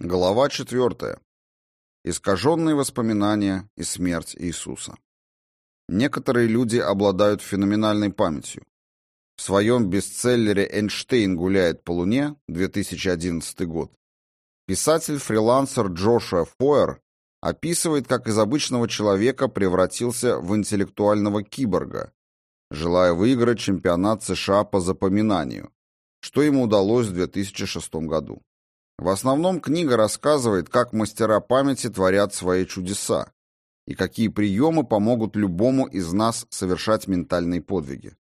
Глава 4. Искаженные воспоминания и смерть Иисуса. Некоторые люди обладают феноменальной памятью. В своем бестселлере «Эйнштейн гуляет по Луне» 2011 год писатель-фрилансер Джошуа Фойер описывает, как из обычного человека превратился в интеллектуального киборга, желая выиграть чемпионат США по запоминанию, что ему удалось в 2006 году. В основном книга рассказывает, как мастера памяти творят свои чудеса и какие приемы помогут любому из нас совершать ментальные подвиги.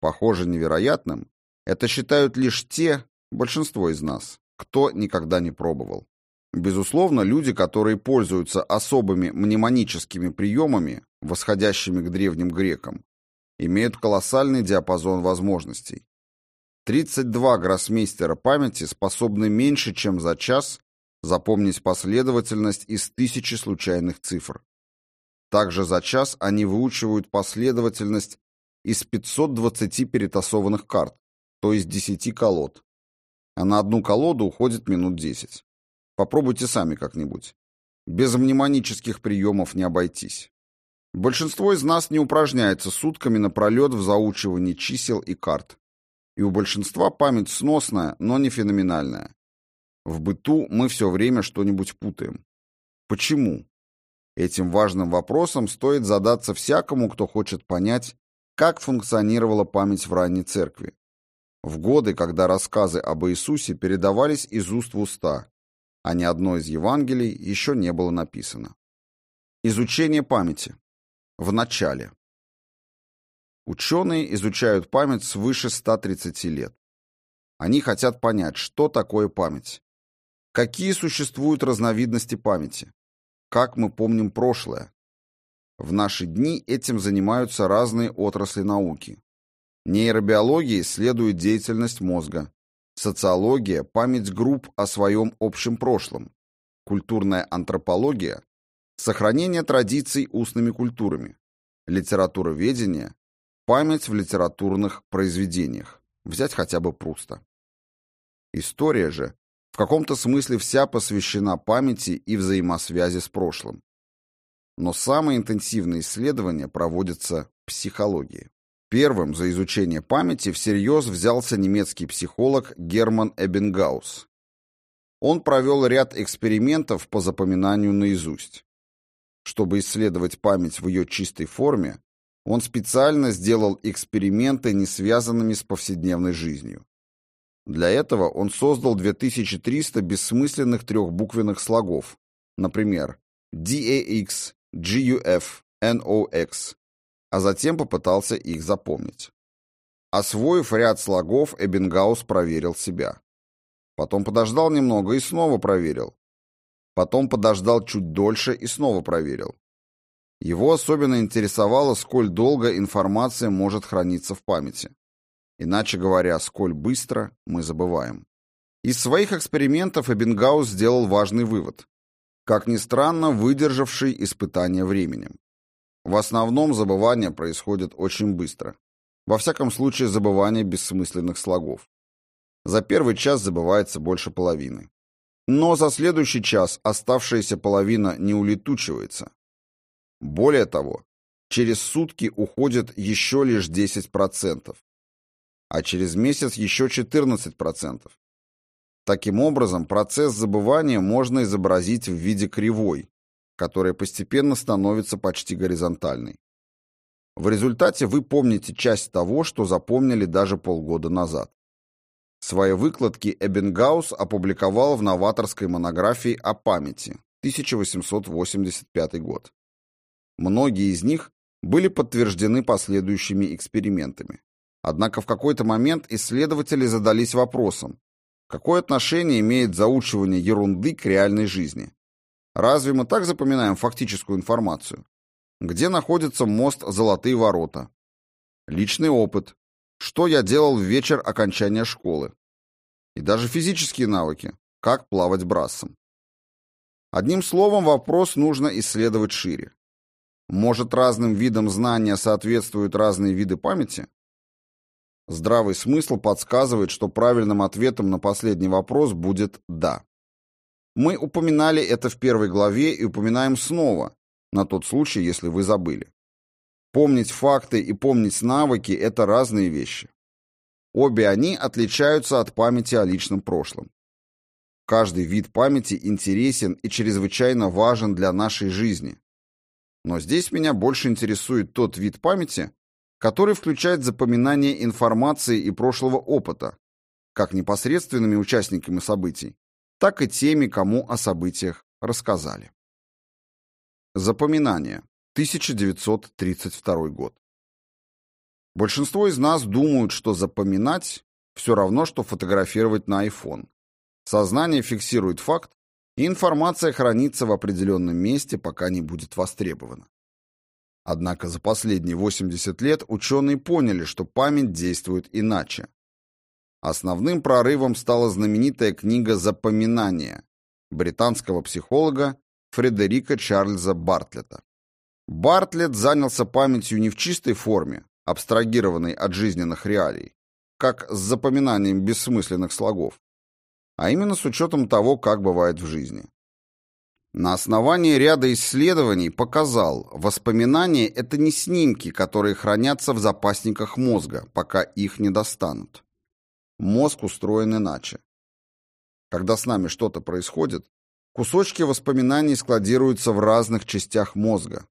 Похоже невероятным, это считают лишь те, большинство из нас, кто никогда не пробовал. Безусловно, люди, которые пользуются особыми мнемоническими приемами, восходящими к древним грекам, имеют колоссальный диапазон возможностей. 32 гроссмейстера памяти способны меньше, чем за час запомнить последовательность из тысячи случайных цифр. Также за час они выучивают последовательность из 520 перетасованных карт, то есть 10 колод. А на одну колоду уходит минут 10. Попробуйте сами как-нибудь. Без мнемонических приемов не обойтись. Большинство из нас не упражняется сутками напролет в заучивании чисел и карт и у большинства память сносная, но не феноменальная. В быту мы все время что-нибудь путаем. Почему? Этим важным вопросом стоит задаться всякому, кто хочет понять, как функционировала память в ранней церкви. В годы, когда рассказы об Иисусе передавались из уст в уста, а ни одно из Евангелий еще не было написано. Изучение памяти. В начале. Ученые изучают память свыше 130 лет. Они хотят понять, что такое память. Какие существуют разновидности памяти? Как мы помним прошлое? В наши дни этим занимаются разные отрасли науки. Нейробиология исследует деятельность мозга. Социология – память групп о своем общем прошлом. Культурная антропология – сохранение традиций устными культурами. Литературоведение Память в литературных произведениях. Взять хотя бы Пруста. История же в каком-то смысле вся посвящена памяти и взаимосвязи с прошлым. Но самые интенсивные исследования проводятся в психологии. Первым за изучение памяти всерьез взялся немецкий психолог Герман Эббингаус. Он провел ряд экспериментов по запоминанию наизусть. Чтобы исследовать память в ее чистой форме, он специально сделал эксперименты, не связанными с повседневной жизнью. Для этого он создал 2300 бессмысленных трехбуквенных слогов, например, DAX, GUF, NOX, а затем попытался их запомнить. Освоив ряд слогов, Эббингаус проверил себя. Потом подождал немного и снова проверил. Потом подождал чуть дольше и снова проверил. Его особенно интересовало, сколь долго информация может храниться в памяти. Иначе говоря, сколь быстро мы забываем. Из своих экспериментов Эббингаус сделал важный вывод. Как ни странно, выдержавший испытание временем. В основном забывание происходит очень быстро. Во всяком случае, забывание бессмысленных слогов. За первый час забывается больше половины. Но за следующий час оставшаяся половина не улетучивается, более того, через сутки уходит еще лишь 10%, а через месяц еще 14%. Таким образом, процесс забывания можно изобразить в виде кривой, которая постепенно становится почти горизонтальной. В результате вы помните часть того, что запомнили даже полгода назад. Свои выкладки Эббингаус опубликовал в новаторской монографии о памяти, 1885 год. Многие из них были подтверждены последующими экспериментами. Однако в какой-то момент исследователи задались вопросом, какое отношение имеет заучивание ерунды к реальной жизни? Разве мы так запоминаем фактическую информацию? Где находится мост «Золотые ворота»? Личный опыт. Что я делал в вечер окончания школы? И даже физические навыки. Как плавать брасом. Одним словом, вопрос нужно исследовать шире. Может, разным видам знания соответствуют разные виды памяти? Здравый смысл подсказывает, что правильным ответом на последний вопрос будет «да». Мы упоминали это в первой главе и упоминаем снова, на тот случай, если вы забыли. Помнить факты и помнить навыки – это разные вещи. Обе они отличаются от памяти о личном прошлом. Каждый вид памяти интересен и чрезвычайно важен для нашей жизни. Но здесь меня больше интересует тот вид памяти, который включает запоминание информации и прошлого опыта, как непосредственными участниками событий, так и теми, кому о событиях рассказали. Запоминание. 1932 год. Большинство из нас думают, что запоминать все равно, что фотографировать на iPhone. Сознание фиксирует факт, информация хранится в определенном месте, пока не будет востребована. Однако за последние 80 лет ученые поняли, что память действует иначе. Основным прорывом стала знаменитая книга «Запоминание» британского психолога Фредерика Чарльза Бартлета. Бартлет занялся памятью не в чистой форме, абстрагированной от жизненных реалий, как с запоминанием бессмысленных слогов, а именно с учетом того, как бывает в жизни. На основании ряда исследований показал, воспоминания – это не снимки, которые хранятся в запасниках мозга, пока их не достанут. Мозг устроен иначе. Когда с нами что-то происходит, кусочки воспоминаний складируются в разных частях мозга.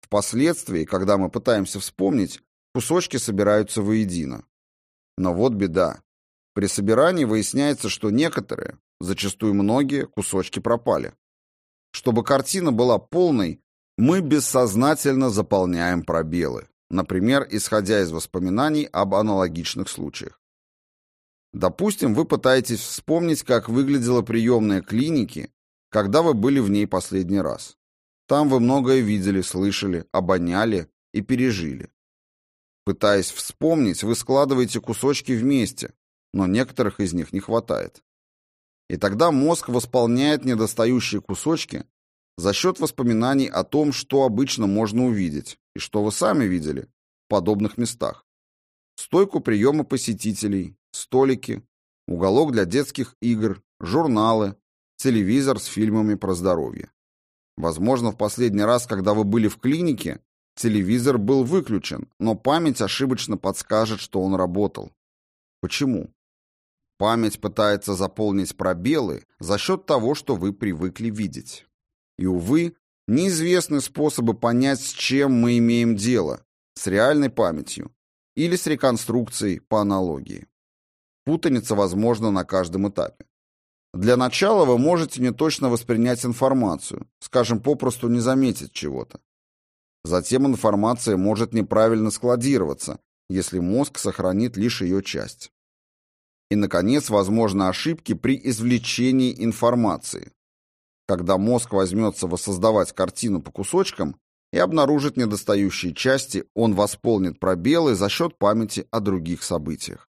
Впоследствии, когда мы пытаемся вспомнить, кусочки собираются воедино. Но вот беда. При собирании выясняется, что некоторые, зачастую многие, кусочки пропали. Чтобы картина была полной, мы бессознательно заполняем пробелы, например, исходя из воспоминаний об аналогичных случаях. Допустим, вы пытаетесь вспомнить, как выглядела приемная клиники, когда вы были в ней последний раз. Там вы многое видели, слышали, обоняли и пережили. Пытаясь вспомнить, вы складываете кусочки вместе, но некоторых из них не хватает. И тогда мозг восполняет недостающие кусочки за счет воспоминаний о том, что обычно можно увидеть и что вы сами видели в подобных местах. Стойку приема посетителей, столики, уголок для детских игр, журналы, телевизор с фильмами про здоровье. Возможно, в последний раз, когда вы были в клинике, телевизор был выключен, но память ошибочно подскажет, что он работал. Почему? Память пытается заполнить пробелы за счет того, что вы привыкли видеть. И, увы, неизвестны способы понять, с чем мы имеем дело, с реальной памятью или с реконструкцией по аналогии. Путаница возможна на каждом этапе. Для начала вы можете не точно воспринять информацию, скажем, попросту не заметить чего-то. Затем информация может неправильно складироваться, если мозг сохранит лишь ее часть. И, наконец, возможны ошибки при извлечении информации. Когда мозг возьмется воссоздавать картину по кусочкам и обнаружит недостающие части, он восполнит пробелы за счет памяти о других событиях.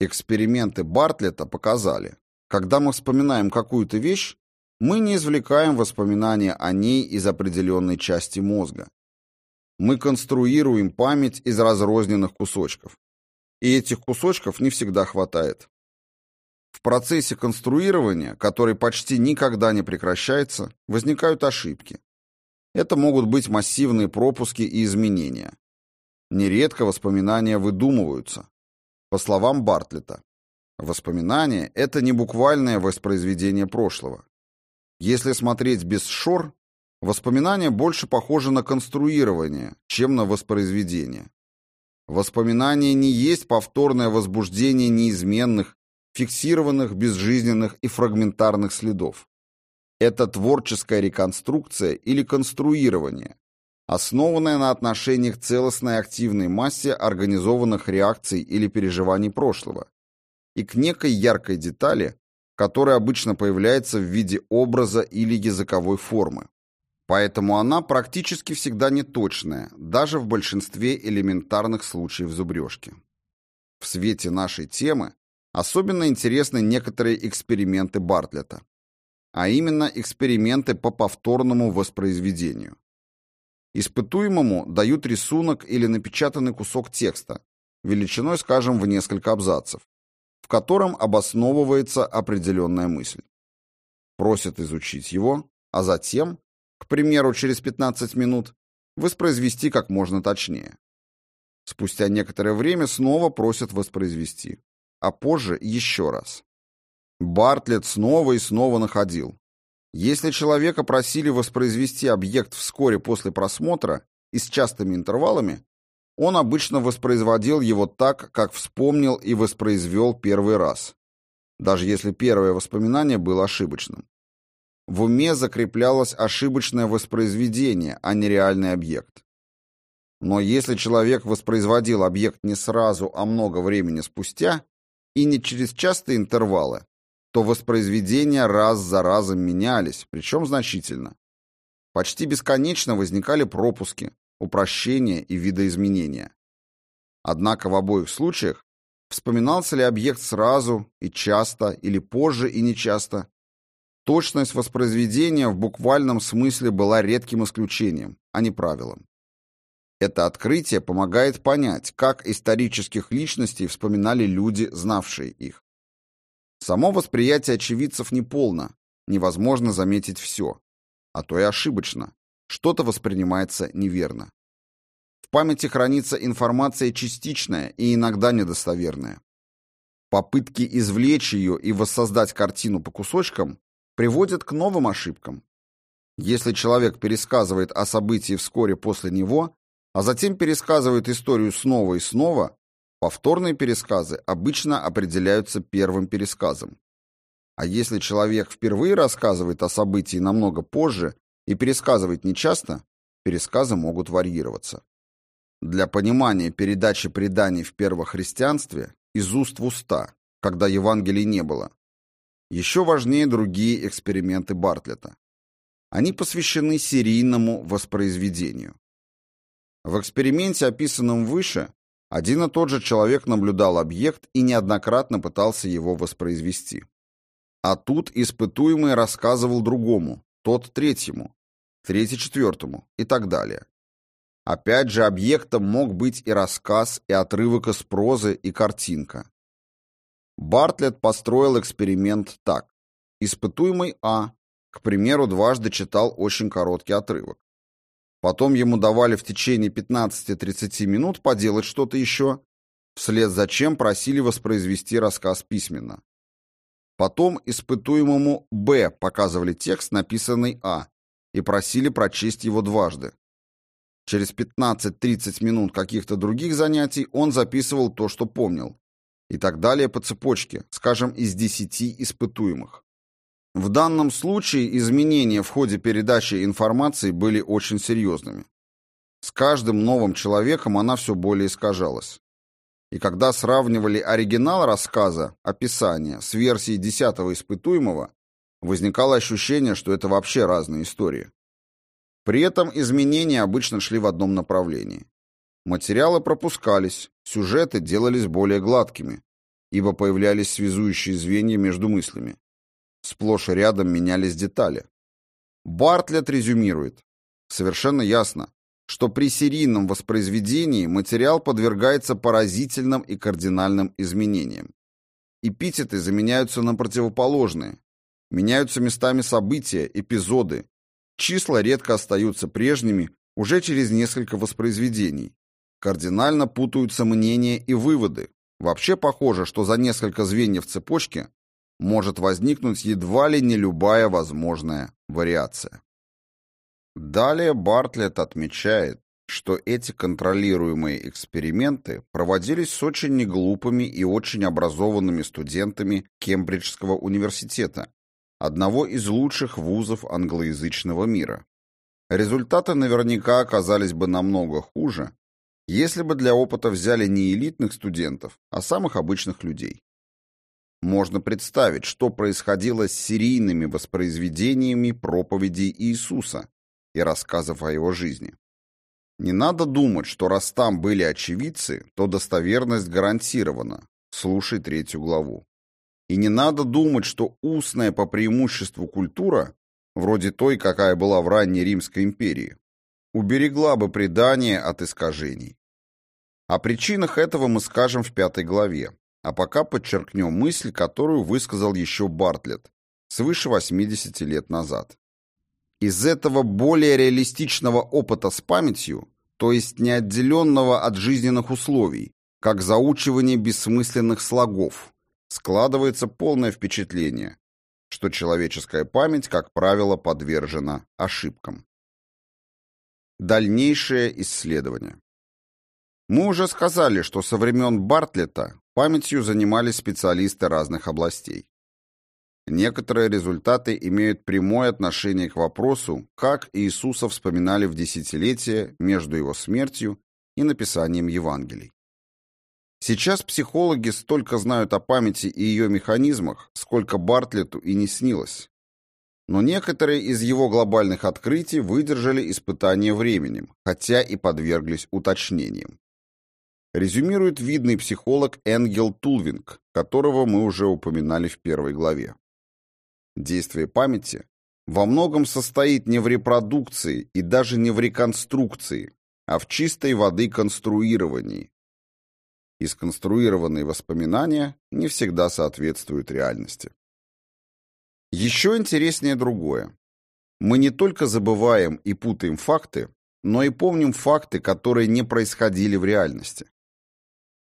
Эксперименты Бартлета показали, когда мы вспоминаем какую-то вещь, мы не извлекаем воспоминания о ней из определенной части мозга. Мы конструируем память из разрозненных кусочков. И этих кусочков не всегда хватает. В процессе конструирования, который почти никогда не прекращается, возникают ошибки. Это могут быть массивные пропуски и изменения. Нередко воспоминания выдумываются. По словам Бартлета, воспоминание – это не буквальное воспроизведение прошлого. Если смотреть без шор, воспоминание больше похоже на конструирование, чем на воспроизведение. Воспоминание не есть повторное возбуждение неизменных фиксированных, безжизненных и фрагментарных следов. Это творческая реконструкция или конструирование, основанное на отношениях целостной активной массе организованных реакций или переживаний прошлого и к некой яркой детали, которая обычно появляется в виде образа или языковой формы. Поэтому она практически всегда неточная, даже в большинстве элементарных случаев зубрежки. В свете нашей темы Особенно интересны некоторые эксперименты Бартлета, а именно эксперименты по повторному воспроизведению. Испытуемому дают рисунок или напечатанный кусок текста, величиной, скажем, в несколько абзацев, в котором обосновывается определенная мысль. просят изучить его, а затем, к примеру, через 15 минут, воспроизвести как можно точнее. Спустя некоторое время снова просят воспроизвести, а позже еще раз. Бартлетт снова и снова находил. Если человека просили воспроизвести объект вскоре после просмотра и с частыми интервалами, он обычно воспроизводил его так, как вспомнил и воспроизвел первый раз, даже если первое воспоминание было ошибочным. В уме закреплялось ошибочное воспроизведение, а не реальный объект. Но если человек воспроизводил объект не сразу, а много времени спустя, и не через частые интервалы, то воспроизведения раз за разом менялись, причем значительно. Почти бесконечно возникали пропуски, упрощения и видоизменения. Однако в обоих случаях вспоминался ли объект сразу и часто, или позже и нечасто, точность воспроизведения в буквальном смысле была редким исключением, а не правилом. Это открытие помогает понять, как исторических личностей вспоминали люди, знавшие их. Само восприятие очевидцев неполно, невозможно заметить все, а то и ошибочно, что-то воспринимается неверно. В памяти хранится информация частичная и иногда недостоверная. Попытки извлечь ее и воссоздать картину по кусочкам приводят к новым ошибкам. Если человек пересказывает о событии вскоре после него, а затем пересказывает историю снова и снова, повторные пересказы обычно определяются первым пересказом. А если человек впервые рассказывает о событии намного позже и пересказывает нечасто, пересказы могут варьироваться. Для понимания передачи преданий в первохристианстве из уст в уста, когда Евангелий не было, еще важнее другие эксперименты Бартлета. Они посвящены серийному воспроизведению. В эксперименте, описанном выше, один и тот же человек наблюдал объект и неоднократно пытался его воспроизвести. А тут испытуемый рассказывал другому, тот третьему, третий четвертому и так далее. Опять же, объектом мог быть и рассказ, и отрывок из прозы, и картинка. Бартлетт построил эксперимент так. Испытуемый А, к примеру, дважды читал очень короткий отрывок. Потом ему давали в течение 15-30 минут поделать что-то еще, вслед за чем просили воспроизвести рассказ письменно. Потом испытуемому Б показывали текст, написанный А, и просили прочесть его дважды. Через 15-30 минут каких-то других занятий он записывал то, что помнил. И так далее по цепочке, скажем, из 10 испытуемых. В данном случае изменения в ходе передачи информации были очень серьезными. С каждым новым человеком она все более искажалась. И когда сравнивали оригинал рассказа, описание, с версией десятого испытуемого, возникало ощущение, что это вообще разные истории. При этом изменения обычно шли в одном направлении. Материалы пропускались, сюжеты делались более гладкими, ибо появлялись связующие звенья между мыслями. Сплошь и рядом менялись детали. Бартлетт резюмирует. Совершенно ясно, что при серийном воспроизведении материал подвергается поразительным и кардинальным изменениям. Эпитеты заменяются на противоположные. Меняются местами события, эпизоды. Числа редко остаются прежними уже через несколько воспроизведений. Кардинально путаются мнения и выводы. Вообще похоже, что за несколько звеньев цепочки может возникнуть едва ли не любая возможная вариация. Далее Бартлетт отмечает, что эти контролируемые эксперименты проводились с очень неглупыми и очень образованными студентами Кембриджского университета, одного из лучших вузов англоязычного мира. Результаты наверняка оказались бы намного хуже, если бы для опыта взяли не элитных студентов, а самых обычных людей. Можно представить, что происходило с серийными воспроизведениями проповедей Иисуса и рассказов о его жизни. Не надо думать, что раз там были очевидцы, то достоверность гарантирована. Слушай третью главу. И не надо думать, что устная по преимуществу культура, вроде той, какая была в ранней Римской империи, уберегла бы предание от искажений. О причинах этого мы скажем в пятой главе, а пока подчеркнем мысль, которую высказал еще Бартлетт, свыше 80 лет назад. Из этого более реалистичного опыта с памятью, то есть неотделенного от жизненных условий, как заучивание бессмысленных слогов, складывается полное впечатление, что человеческая память, как правило, подвержена ошибкам. Дальнейшее исследование. Мы уже сказали, что со времен Бартлета памятью занимались специалисты разных областей. Некоторые результаты имеют прямое отношение к вопросу, как Иисуса вспоминали в десятилетие между его смертью и написанием Евангелий. Сейчас психологи столько знают о памяти и ее механизмах, сколько Бартлету и не снилось. Но некоторые из его глобальных открытий выдержали испытание временем, хотя и подверглись уточнениям. Резюмирует видный психолог Энгел Тулвинг, которого мы уже упоминали в первой главе. Действие памяти во многом состоит не в репродукции и даже не в реконструкции, а в чистой воды конструировании. И сконструированные воспоминания не всегда соответствуют реальности. Еще интереснее другое. Мы не только забываем и путаем факты, но и помним факты, которые не происходили в реальности.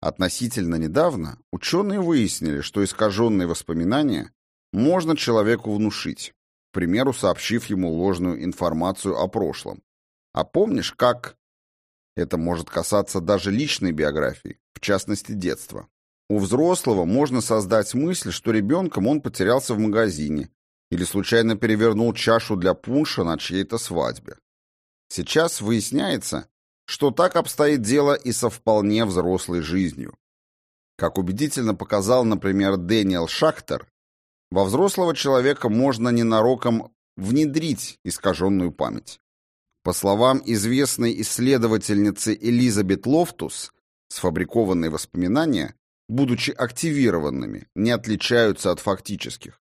Относительно недавно ученые выяснили, что искаженные воспоминания можно человеку внушить, к примеру, сообщив ему ложную информацию о прошлом. А помнишь, как... Это может касаться даже личной биографии, в частности, детства. У взрослого можно создать мысль, что ребенком он потерялся в магазине или случайно перевернул чашу для пунша на чьей-то свадьбе. Сейчас выясняется, что так обстоит дело и со вполне взрослой жизнью. Как убедительно показал, например, Дэниел Шахтер, во взрослого человека можно ненароком внедрить искаженную память. По словам известной исследовательницы Элизабет Лофтус, сфабрикованные воспоминания, будучи активированными, не отличаются от фактических.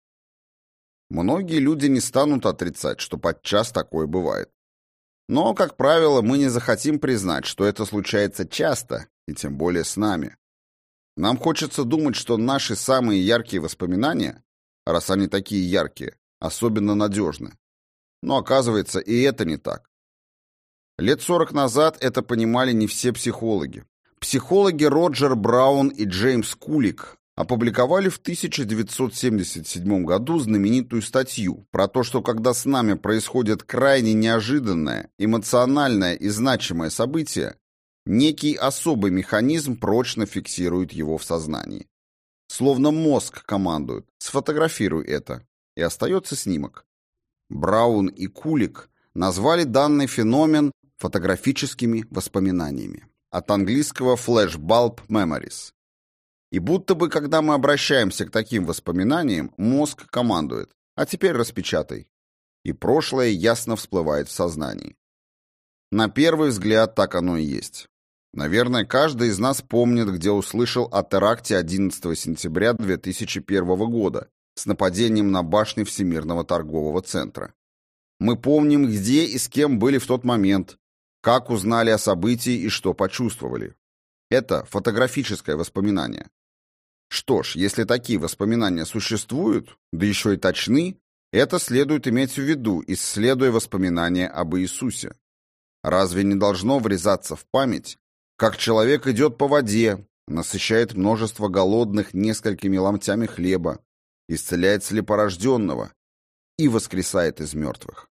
Многие люди не станут отрицать, что подчас такое бывает. Но, как правило, мы не захотим признать, что это случается часто, и тем более с нами. Нам хочется думать, что наши самые яркие воспоминания раз они такие яркие, особенно надежны. Но оказывается, и это не так. Лет 40 назад это понимали не все психологи. Психологи Роджер Браун и Джеймс Кулик опубликовали в 1977 году знаменитую статью про то, что когда с нами происходит крайне неожиданное, эмоциональное и значимое событие, некий особый механизм прочно фиксирует его в сознании. Словно мозг командует «сфотографируй это», и остается снимок. Браун и Кулик назвали данный феномен фотографическими воспоминаниями. От английского flashbulb memories. И будто бы, когда мы обращаемся к таким воспоминаниям, мозг командует «а теперь распечатай». И прошлое ясно всплывает в сознании. На первый взгляд так оно и есть. Наверное, каждый из нас помнит, где услышал о теракте 11 сентября 2001 года с нападением на башню Всемирного торгового центра. Мы помним, где и с кем были в тот момент, как узнали о событии и что почувствовали. Это фотографическое воспоминание. Что ж, если такие воспоминания существуют, да еще и точны, это следует иметь в виду, исследуя воспоминания об Иисусе. Разве не должно врезаться в память, как человек идет по воде, насыщает множество голодных несколькими ломтями хлеба, исцеляет слепорожденного и воскресает из мертвых.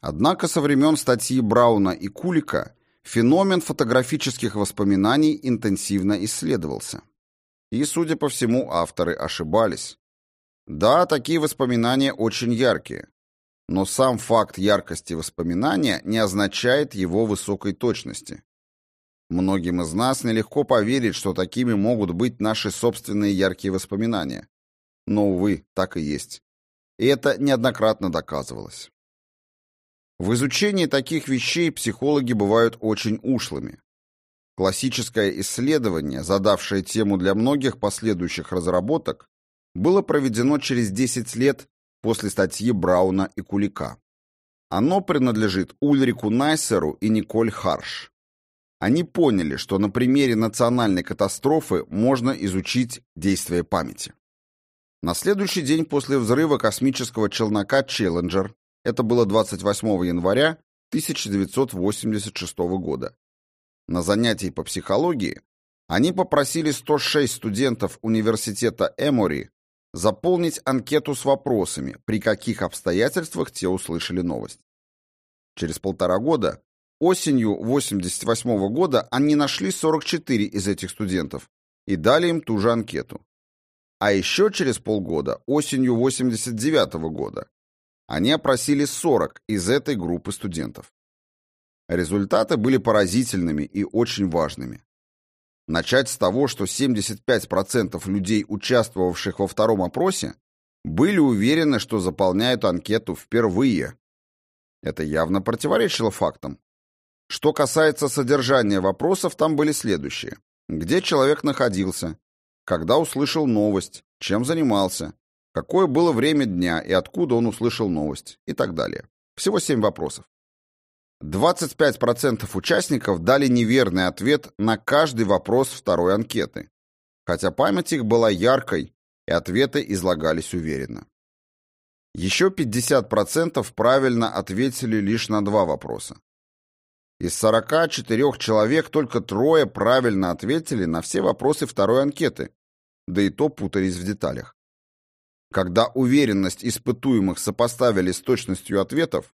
Однако со времен статьи Брауна и Кулика феномен фотографических воспоминаний интенсивно исследовался. И, судя по всему, авторы ошибались. Да, такие воспоминания очень яркие, но сам факт яркости воспоминания не означает его высокой точности. Многим из нас нелегко поверить, что такими могут быть наши собственные яркие воспоминания. Но, увы, так и есть. И это неоднократно доказывалось. В изучении таких вещей психологи бывают очень ушлыми. Классическое исследование, задавшее тему для многих последующих разработок, было проведено через 10 лет после статьи Брауна и Кулика. Оно принадлежит Ульрику Найсеру и Николь Харш. Они поняли, что на примере национальной катастрофы можно изучить действие памяти. На следующий день после взрыва космического челнока «Челленджер», это было 28 января 1986 года, на занятии по психологии они попросили 106 студентов университета Эмори заполнить анкету с вопросами, при каких обстоятельствах те услышали новость. Через полтора года, осенью 1988 года, они нашли 44 из этих студентов и дали им ту же анкету. А еще через полгода, осенью 1989 года, они опросили 40 из этой группы студентов. Результаты были поразительными и очень важными. Начать с того, что 75% людей, участвовавших во втором опросе, были уверены, что заполняют анкету впервые. Это явно противоречило фактам. Что касается содержания вопросов, там были следующие. Где человек находился? Когда услышал новость? Чем занимался? Какое было время дня и откуда он услышал новость? И так далее. Всего 7 вопросов. 25% участников дали неверный ответ на каждый вопрос второй анкеты, хотя память их была яркой, и ответы излагались уверенно. Еще 50% правильно ответили лишь на два вопроса. Из 44 человек только трое правильно ответили на все вопросы второй анкеты, да и то путались в деталях. Когда уверенность испытуемых сопоставили с точностью ответов,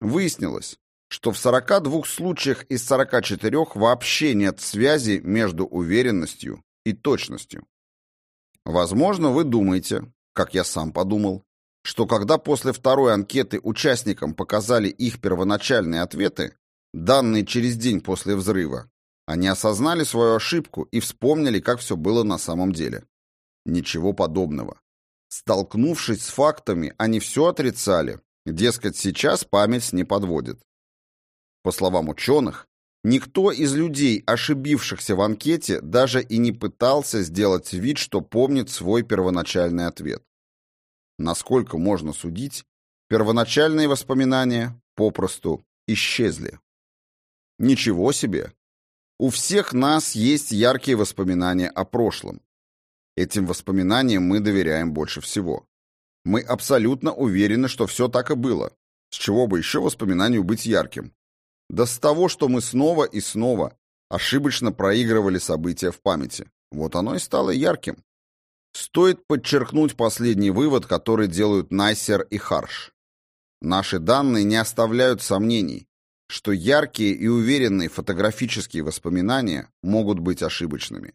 выяснилось, что в 42 случаях из 44 вообще нет связи между уверенностью и точностью. Возможно, вы думаете, как я сам подумал, что когда после второй анкеты участникам показали их первоначальные ответы, данные через день после взрыва, они осознали свою ошибку и вспомнили, как все было на самом деле. Ничего подобного. Столкнувшись с фактами, они все отрицали. Дескать, сейчас память не подводит. По словам ученых, никто из людей, ошибившихся в анкете, даже и не пытался сделать вид, что помнит свой первоначальный ответ. Насколько можно судить, первоначальные воспоминания попросту исчезли. Ничего себе! У всех нас есть яркие воспоминания о прошлом. Этим воспоминаниям мы доверяем больше всего. Мы абсолютно уверены, что все так и было. С чего бы еще воспоминанию быть ярким? Да с того, что мы снова и снова ошибочно проигрывали события в памяти. Вот оно и стало ярким. Стоит подчеркнуть последний вывод, который делают Найсер и Харш. Наши данные не оставляют сомнений, что яркие и уверенные фотографические воспоминания могут быть ошибочными.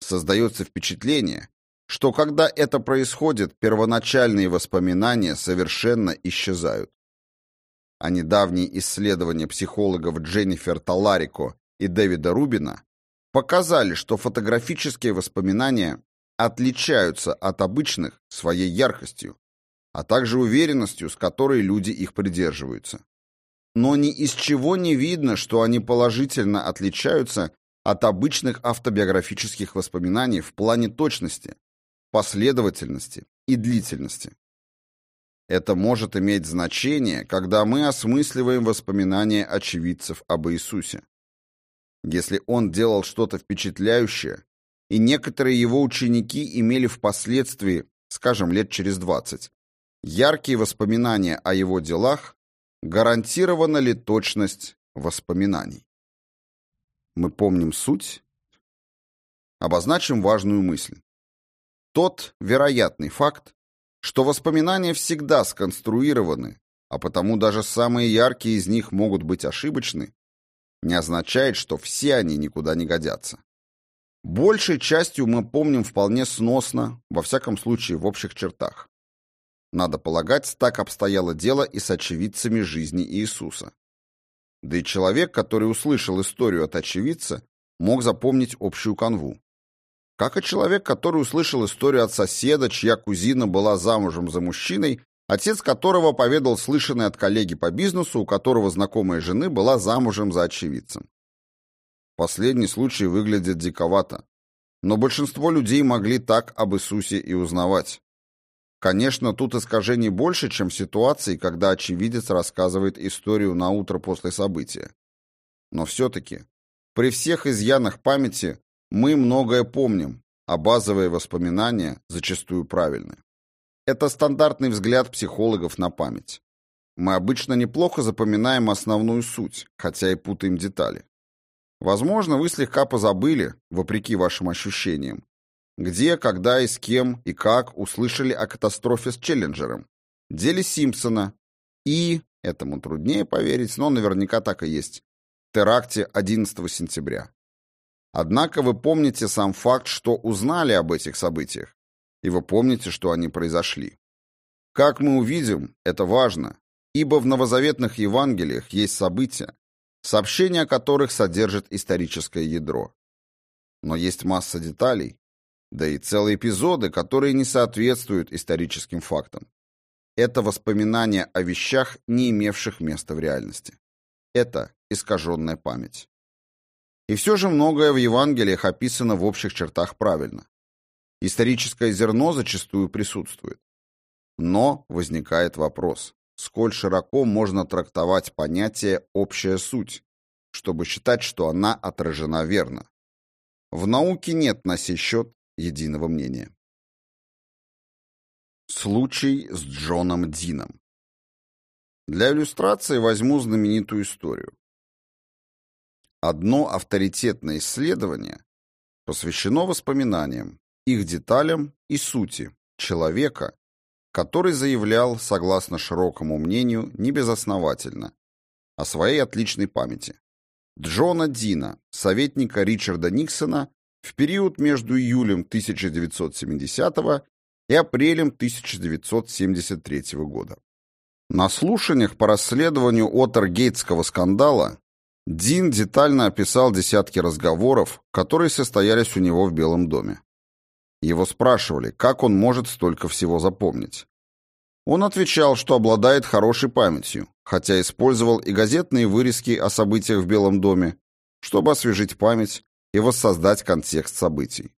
Создается впечатление, что когда это происходит, первоначальные воспоминания совершенно исчезают а недавние исследования психологов Дженнифер Таларико и Дэвида Рубина показали, что фотографические воспоминания отличаются от обычных своей яркостью, а также уверенностью, с которой люди их придерживаются. Но ни из чего не видно, что они положительно отличаются от обычных автобиографических воспоминаний в плане точности, последовательности и длительности. Это может иметь значение, когда мы осмысливаем воспоминания очевидцев об Иисусе. Если он делал что-то впечатляющее, и некоторые его ученики имели впоследствии, скажем, лет через 20, яркие воспоминания о его делах, гарантирована ли точность воспоминаний? Мы помним суть? Обозначим важную мысль. Тот вероятный факт, что воспоминания всегда сконструированы, а потому даже самые яркие из них могут быть ошибочны, не означает, что все они никуда не годятся. Большей частью мы помним вполне сносно, во всяком случае в общих чертах. Надо полагать, так обстояло дело и с очевидцами жизни Иисуса. Да и человек, который услышал историю от очевидца, мог запомнить общую канву. Как и человек, который услышал историю от соседа, чья кузина была замужем за мужчиной, отец которого поведал слышанное от коллеги по бизнесу, у которого знакомая жены была замужем за очевидцем. Последний случай выглядит диковато. Но большинство людей могли так об Иисусе и узнавать. Конечно, тут искажений больше, чем в ситуации, когда очевидец рассказывает историю на утро после события. Но все-таки, при всех изъянах памяти, мы многое помним, а базовые воспоминания зачастую правильны. Это стандартный взгляд психологов на память. Мы обычно неплохо запоминаем основную суть, хотя и путаем детали. Возможно, вы слегка позабыли, вопреки вашим ощущениям, где, когда и с кем и как услышали о катастрофе с Челленджером, деле Симпсона и, этому труднее поверить, но наверняка так и есть, теракте 11 сентября. Однако вы помните сам факт, что узнали об этих событиях, и вы помните, что они произошли. Как мы увидим, это важно, ибо в новозаветных Евангелиях есть события, сообщения о которых содержит историческое ядро. Но есть масса деталей, да и целые эпизоды, которые не соответствуют историческим фактам. Это воспоминания о вещах, не имевших места в реальности. Это искаженная память. И все же многое в Евангелиях описано в общих чертах правильно. Историческое зерно зачастую присутствует. Но возникает вопрос, сколь широко можно трактовать понятие «общая суть», чтобы считать, что она отражена верно. В науке нет на сей счет единого мнения. Случай с Джоном Дином. Для иллюстрации возьму знаменитую историю. Одно авторитетное исследование посвящено воспоминаниям, их деталям и сути человека, который заявлял, согласно широкому мнению, небезосновательно, о своей отличной памяти. Джона Дина, советника Ричарда Никсона, в период между июлем 1970 и апрелем 1973 года. На слушаниях по расследованию Отергейтского скандала Дин детально описал десятки разговоров, которые состоялись у него в Белом доме. Его спрашивали, как он может столько всего запомнить. Он отвечал, что обладает хорошей памятью, хотя использовал и газетные вырезки о событиях в Белом доме, чтобы освежить память и воссоздать контекст событий.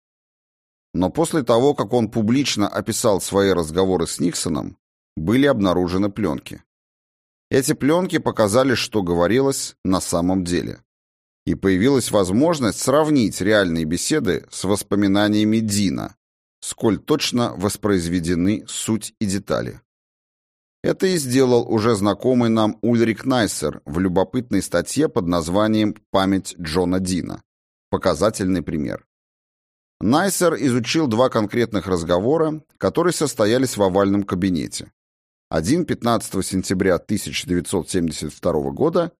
Но после того, как он публично описал свои разговоры с Никсоном, были обнаружены пленки. Эти пленки показали, что говорилось на самом деле. И появилась возможность сравнить реальные беседы с воспоминаниями Дина, сколь точно воспроизведены суть и детали. Это и сделал уже знакомый нам Ульрик Найсер в любопытной статье под названием «Память Джона Дина». Показательный пример. Найсер изучил два конкретных разговора, которые состоялись в овальном кабинете. Один 15 сентября 1972 года,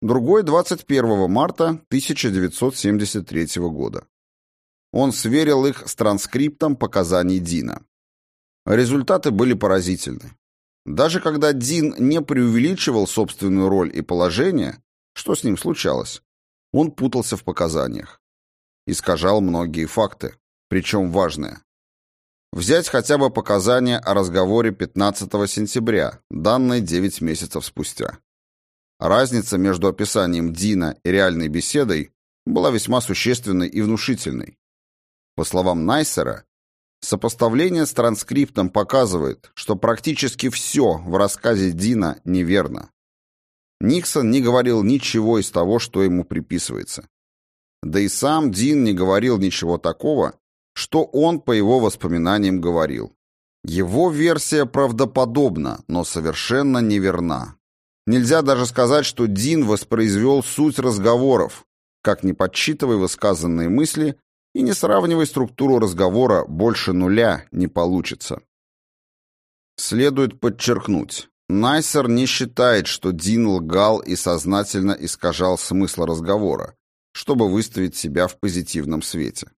другой 21 марта 1973 года. Он сверил их с транскриптом показаний Дина. Результаты были поразительны. Даже когда Дин не преувеличивал собственную роль и положение, что с ним случалось, он путался в показаниях. Искажал многие факты, причем важные. Взять хотя бы показания о разговоре 15 сентября, данные 9 месяцев спустя. Разница между описанием Дина и реальной беседой была весьма существенной и внушительной. По словам Найсера, сопоставление с транскриптом показывает, что практически все в рассказе Дина неверно. Никсон не говорил ничего из того, что ему приписывается. Да и сам Дин не говорил ничего такого, что он по его воспоминаниям говорил. Его версия правдоподобна, но совершенно неверна. Нельзя даже сказать, что Дин воспроизвел суть разговоров, как не подсчитывая высказанные мысли и не сравнивая структуру разговора больше нуля не получится. Следует подчеркнуть, Найсер не считает, что Дин лгал и сознательно искажал смысл разговора, чтобы выставить себя в позитивном свете.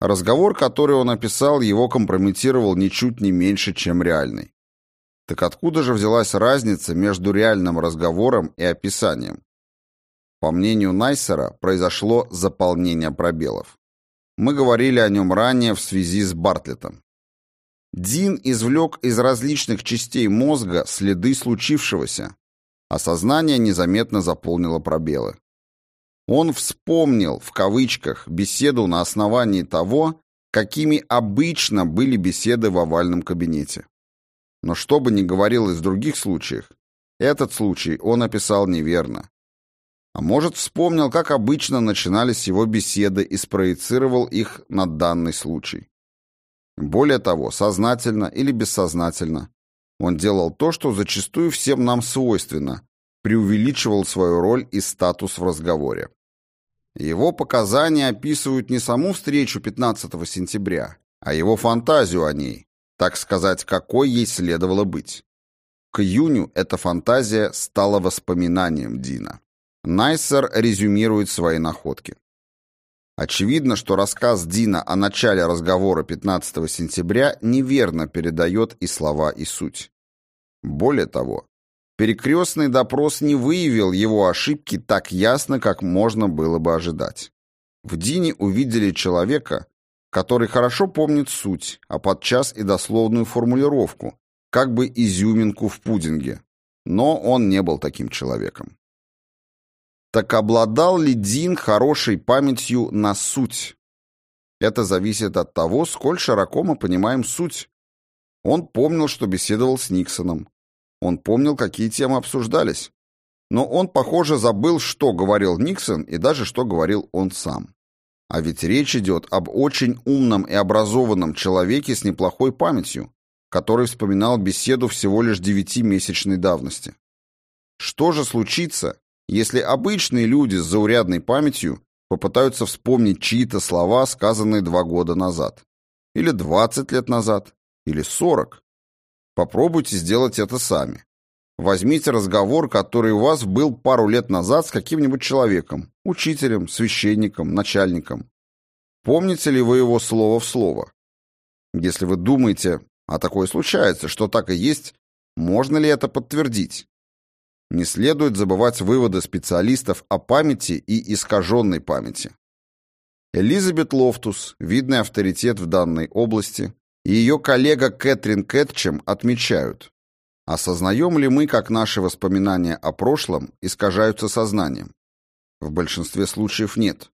Разговор, который он описал, его компрометировал ничуть не меньше, чем реальный. Так откуда же взялась разница между реальным разговором и описанием? По мнению Найсера, произошло заполнение пробелов. Мы говорили о нем ранее в связи с Бартлетом. Дин извлек из различных частей мозга следы случившегося, а сознание незаметно заполнило пробелы. Он вспомнил, в кавычках, беседу на основании того, какими обычно были беседы в овальном кабинете. Но что бы ни говорилось в других случаях, этот случай он описал неверно. А может, вспомнил, как обычно начинались его беседы и спроецировал их на данный случай. Более того, сознательно или бессознательно, он делал то, что зачастую всем нам свойственно, преувеличивал свою роль и статус в разговоре. Его показания описывают не саму встречу 15 сентября, а его фантазию о ней, так сказать, какой ей следовало быть. К июню эта фантазия стала воспоминанием Дина. Найсер резюмирует свои находки. Очевидно, что рассказ Дина о начале разговора 15 сентября неверно передает и слова, и суть. Более того, перекрестный допрос не выявил его ошибки так ясно, как можно было бы ожидать. В Дине увидели человека, который хорошо помнит суть, а подчас и дословную формулировку, как бы изюминку в пудинге. Но он не был таким человеком. Так обладал ли Дин хорошей памятью на суть? Это зависит от того, сколь широко мы понимаем суть. Он помнил, что беседовал с Никсоном. Он помнил, какие темы обсуждались. Но он, похоже, забыл, что говорил Никсон и даже что говорил он сам. А ведь речь идет об очень умном и образованном человеке с неплохой памятью, который вспоминал беседу всего лишь девятимесячной давности. Что же случится, если обычные люди с заурядной памятью попытаются вспомнить чьи-то слова, сказанные два года назад, или двадцать лет назад, или сорок. Попробуйте сделать это сами. Возьмите разговор, который у вас был пару лет назад с каким-нибудь человеком, учителем, священником, начальником. Помните ли вы его слово в слово? Если вы думаете, а такое случается, что так и есть, можно ли это подтвердить? Не следует забывать выводы специалистов о памяти и искаженной памяти. Элизабет Лофтус, видный авторитет в данной области, и ее коллега Кэтрин Кэтчем отмечают, осознаем ли мы, как наши воспоминания о прошлом искажаются сознанием? В большинстве случаев нет.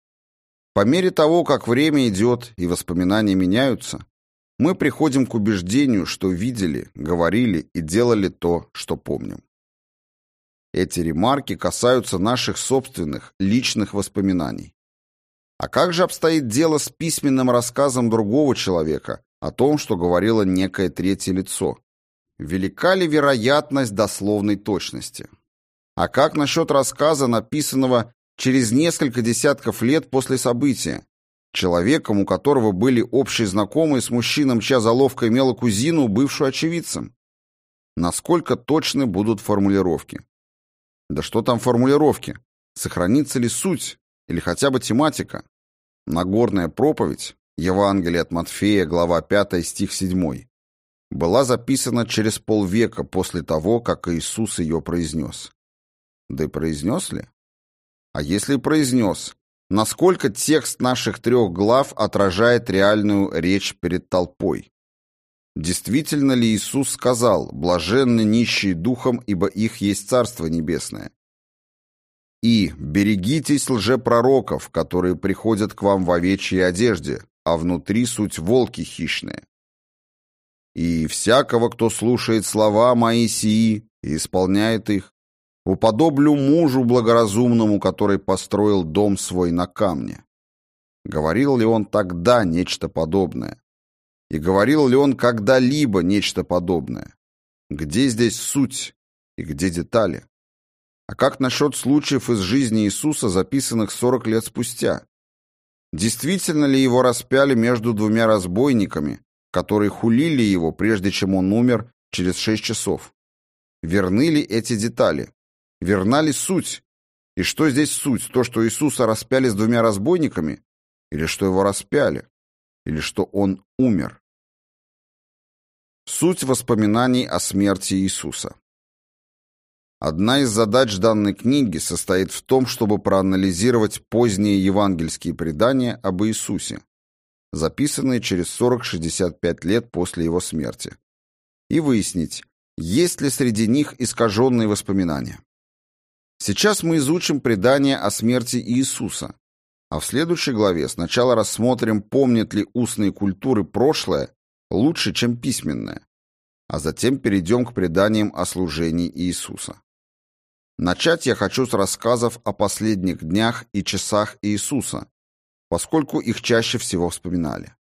По мере того, как время идет и воспоминания меняются, мы приходим к убеждению, что видели, говорили и делали то, что помним. Эти ремарки касаются наших собственных, личных воспоминаний. А как же обстоит дело с письменным рассказом другого человека о том, что говорило некое третье лицо? Велика ли вероятность дословной точности? А как насчет рассказа, написанного через несколько десятков лет после события, человеком, у которого были общие знакомые с мужчином, чья заловка имела кузину, бывшую очевидцем? Насколько точны будут формулировки? Да что там формулировки? Сохранится ли суть или хотя бы тематика? Нагорная проповедь, Евангелие от Матфея, глава 5, стих 7, была записана через полвека после того, как Иисус ее произнес. Да и произнес ли? А если произнес, насколько текст наших трех глав отражает реальную речь перед толпой? Действительно ли Иисус сказал «блаженны нищие духом, ибо их есть Царство Небесное»? И «берегитесь лжепророков, которые приходят к вам в овечьей одежде, а внутри суть волки хищные». И всякого, кто слушает слова мои сии и исполняет их, уподоблю мужу благоразумному, который построил дом свой на камне. Говорил ли он тогда нечто подобное? И говорил ли он когда-либо нечто подобное? Где здесь суть и где детали? А как насчет случаев из жизни Иисуса, записанных 40 лет спустя? Действительно ли его распяли между двумя разбойниками, которые хулили его, прежде чем он умер через шесть часов? Верны ли эти детали? Верна ли суть? И что здесь суть? То, что Иисуса распяли с двумя разбойниками? Или что его распяли? Или что он умер? Суть воспоминаний о смерти Иисуса. Одна из задач данной книги состоит в том, чтобы проанализировать поздние евангельские предания об Иисусе, записанные через 40-65 лет после его смерти, и выяснить, есть ли среди них искаженные воспоминания. Сейчас мы изучим предание о смерти Иисуса, а в следующей главе сначала рассмотрим, помнят ли устные культуры прошлое лучше, чем письменное, а затем перейдем к преданиям о служении Иисуса. Начать я хочу с рассказов о последних днях и часах Иисуса, поскольку их чаще всего вспоминали.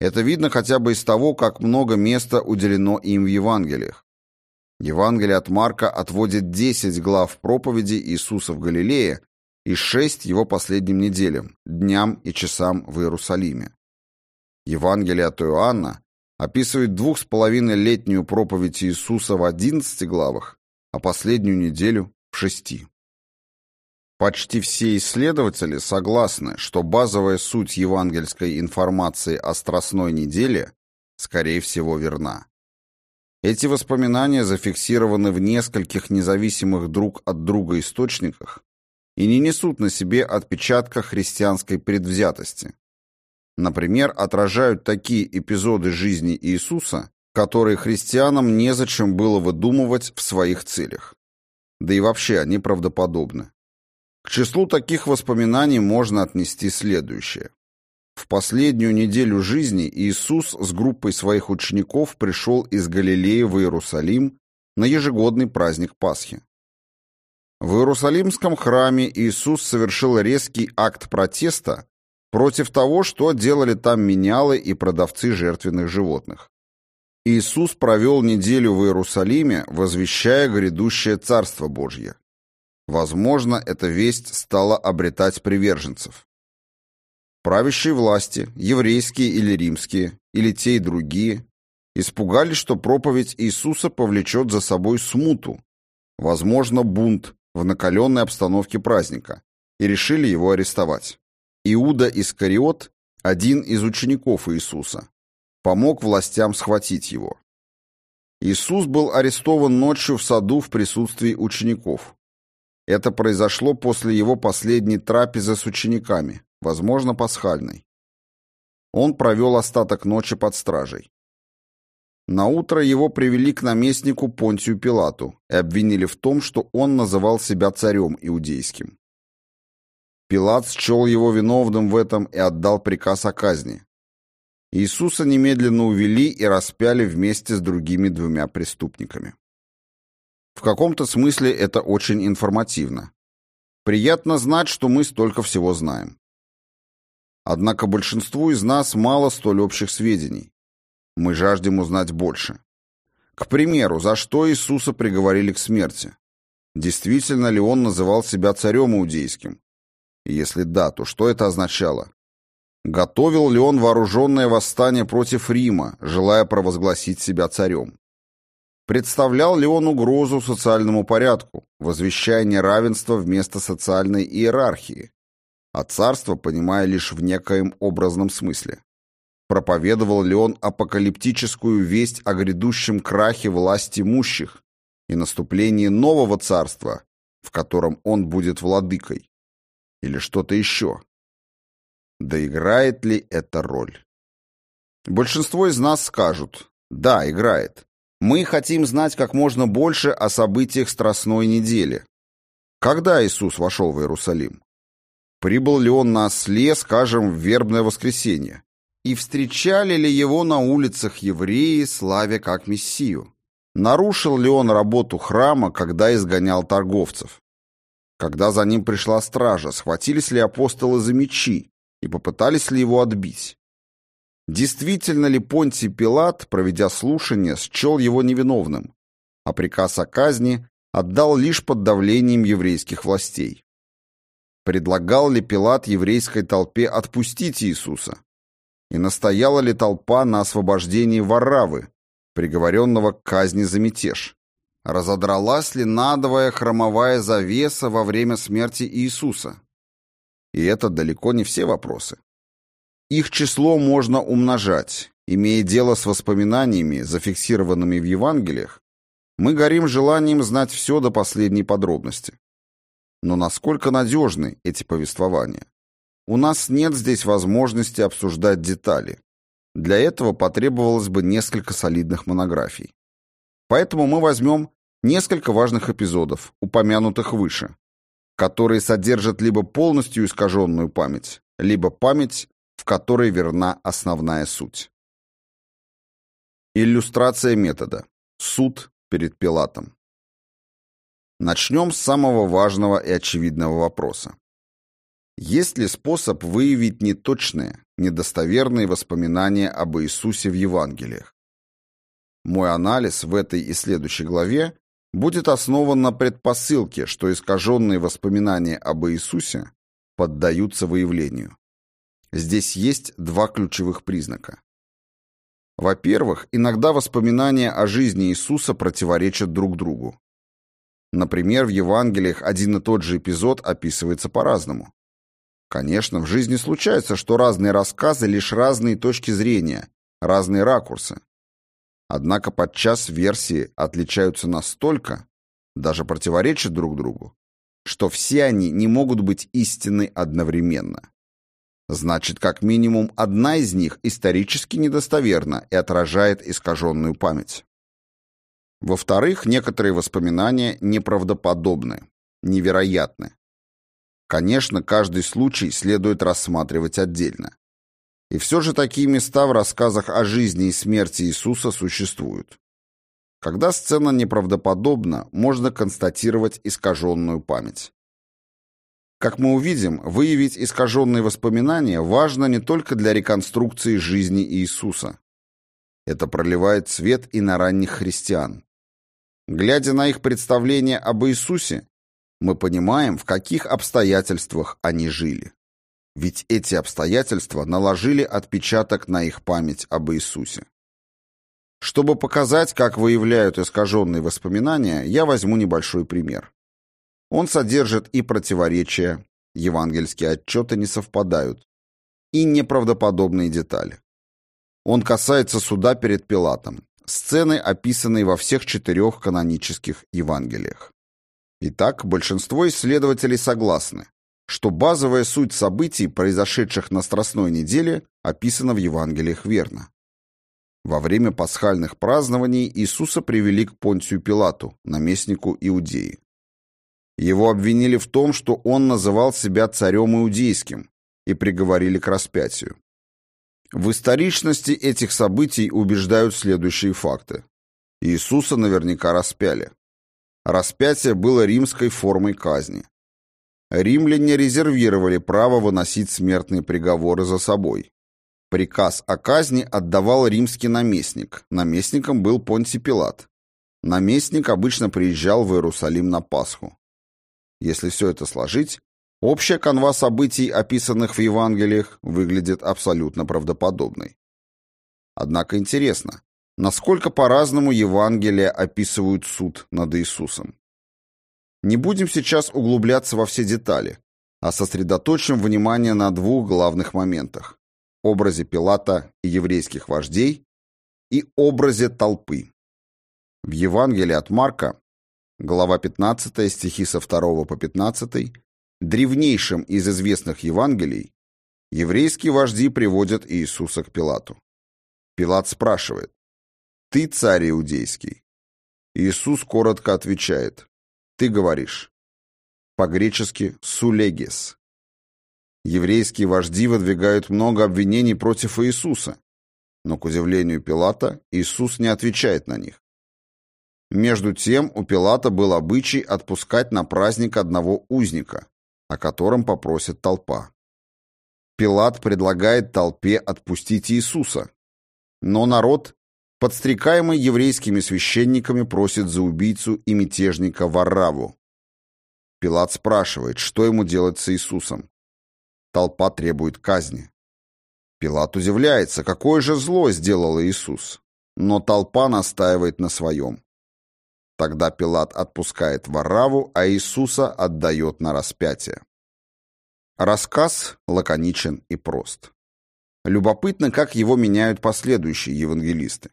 Это видно хотя бы из того, как много места уделено им в Евангелиях. Евангелие от Марка отводит 10 глав проповеди Иисуса в Галилее и 6 его последним неделям, дням и часам в Иерусалиме. Евангелие от Иоанна описывает двух с половиной летнюю проповедь Иисуса в 11 главах, а последнюю неделю в шести. Почти все исследователи согласны, что базовая суть евангельской информации о Страстной неделе, скорее всего, верна. Эти воспоминания зафиксированы в нескольких независимых друг от друга источниках и не несут на себе отпечатка христианской предвзятости. Например, отражают такие эпизоды жизни Иисуса, которые христианам незачем было выдумывать в своих целях. Да и вообще они правдоподобны. К числу таких воспоминаний можно отнести следующее. В последнюю неделю жизни Иисус с группой своих учеников пришел из Галилеи в Иерусалим на ежегодный праздник Пасхи. В Иерусалимском храме Иисус совершил резкий акт протеста против того, что делали там менялы и продавцы жертвенных животных. Иисус провел неделю в Иерусалиме, возвещая грядущее Царство Божье. Возможно, эта весть стала обретать приверженцев. Правящие власти, еврейские или римские, или те и другие, испугались, что проповедь Иисуса повлечет за собой смуту, возможно, бунт в накаленной обстановке праздника, и решили его арестовать. Иуда Искариот, один из учеников Иисуса, помог властям схватить его. Иисус был арестован ночью в саду в присутствии учеников. Это произошло после его последней трапезы с учениками, возможно, пасхальной. Он провел остаток ночи под стражей. На утро его привели к наместнику Понтию Пилату и обвинили в том, что он называл себя царем иудейским. Пилат счел его виновным в этом и отдал приказ о казни, Иисуса немедленно увели и распяли вместе с другими двумя преступниками. В каком-то смысле это очень информативно. Приятно знать, что мы столько всего знаем. Однако большинству из нас мало столь общих сведений. Мы жаждем узнать больше. К примеру, за что Иисуса приговорили к смерти? Действительно ли он называл себя царем иудейским? Если да, то что это означало? Готовил ли он вооруженное восстание против Рима, желая провозгласить себя царем? Представлял ли он угрозу социальному порядку, возвещая неравенство вместо социальной иерархии, а царство понимая лишь в некоем образном смысле? Проповедовал ли он апокалиптическую весть о грядущем крахе власти имущих и наступлении нового царства, в котором он будет владыкой? Или что-то еще? Да играет ли это роль? Большинство из нас скажут «Да, играет». Мы хотим знать как можно больше о событиях Страстной недели. Когда Иисус вошел в Иерусалим? Прибыл ли он на осле, скажем, в вербное воскресенье? И встречали ли его на улицах евреи, славя как Мессию? Нарушил ли он работу храма, когда изгонял торговцев? Когда за ним пришла стража, схватились ли апостолы за мечи, и попытались ли его отбить. Действительно ли Понтий Пилат, проведя слушание, счел его невиновным, а приказ о казни отдал лишь под давлением еврейских властей? Предлагал ли Пилат еврейской толпе отпустить Иисуса? И настояла ли толпа на освобождении Варравы, приговоренного к казни за мятеж? Разодралась ли надовая хромовая завеса во время смерти Иисуса? И это далеко не все вопросы. Их число можно умножать. Имея дело с воспоминаниями, зафиксированными в Евангелиях, мы горим желанием знать все до последней подробности. Но насколько надежны эти повествования? У нас нет здесь возможности обсуждать детали. Для этого потребовалось бы несколько солидных монографий. Поэтому мы возьмем несколько важных эпизодов, упомянутых выше, которые содержат либо полностью искаженную память, либо память, в которой верна основная суть. Иллюстрация метода. Суд перед Пилатом. Начнем с самого важного и очевидного вопроса. Есть ли способ выявить неточные, недостоверные воспоминания об Иисусе в Евангелиях? Мой анализ в этой и следующей главе будет основан на предпосылке, что искаженные воспоминания об Иисусе поддаются выявлению. Здесь есть два ключевых признака. Во-первых, иногда воспоминания о жизни Иисуса противоречат друг другу. Например, в Евангелиях один и тот же эпизод описывается по-разному. Конечно, в жизни случается, что разные рассказы лишь разные точки зрения, разные ракурсы. Однако подчас версии отличаются настолько, даже противоречат друг другу, что все они не могут быть истинны одновременно. Значит, как минимум одна из них исторически недостоверна и отражает искаженную память. Во-вторых, некоторые воспоминания неправдоподобны, невероятны. Конечно, каждый случай следует рассматривать отдельно. И все же такие места в рассказах о жизни и смерти Иисуса существуют. Когда сцена неправдоподобна, можно констатировать искаженную память. Как мы увидим, выявить искаженные воспоминания важно не только для реконструкции жизни Иисуса. Это проливает свет и на ранних христиан. Глядя на их представления об Иисусе, мы понимаем, в каких обстоятельствах они жили. Ведь эти обстоятельства наложили отпечаток на их память об Иисусе. Чтобы показать, как выявляют искаженные воспоминания, я возьму небольшой пример. Он содержит и противоречия, евангельские отчеты не совпадают, и неправдоподобные детали. Он касается суда перед Пилатом, сцены, описанные во всех четырех канонических Евангелиях. Итак, большинство исследователей согласны, что базовая суть событий, произошедших на Страстной неделе, описана в Евангелиях верно. Во время пасхальных празднований Иисуса привели к Понтию Пилату, наместнику Иудеи. Его обвинили в том, что он называл себя царем иудейским, и приговорили к распятию. В историчности этих событий убеждают следующие факты. Иисуса наверняка распяли. Распятие было римской формой казни. Римляне резервировали право выносить смертные приговоры за собой. Приказ о казни отдавал римский наместник. Наместником был Понтий Пилат. Наместник обычно приезжал в Иерусалим на Пасху. Если все это сложить, общая канва событий, описанных в Евангелиях, выглядит абсолютно правдоподобной. Однако интересно, насколько по-разному Евангелия описывают суд над Иисусом. Не будем сейчас углубляться во все детали, а сосредоточим внимание на двух главных моментах – образе Пилата и еврейских вождей и образе толпы. В Евангелии от Марка, глава 15, стихи со 2 по 15, древнейшим из известных Евангелий, еврейские вожди приводят Иисуса к Пилату. Пилат спрашивает, «Ты царь иудейский?» Иисус коротко отвечает, ты говоришь. По-гречески «сулегес». Еврейские вожди выдвигают много обвинений против Иисуса, но, к удивлению Пилата, Иисус не отвечает на них. Между тем, у Пилата был обычай отпускать на праздник одного узника, о котором попросит толпа. Пилат предлагает толпе отпустить Иисуса, но народ подстрекаемый еврейскими священниками, просит за убийцу и мятежника Варраву. Пилат спрашивает, что ему делать с Иисусом. Толпа требует казни. Пилат удивляется, какое же зло сделал Иисус. Но толпа настаивает на своем. Тогда Пилат отпускает Варраву, а Иисуса отдает на распятие. Рассказ лаконичен и прост. Любопытно, как его меняют последующие евангелисты.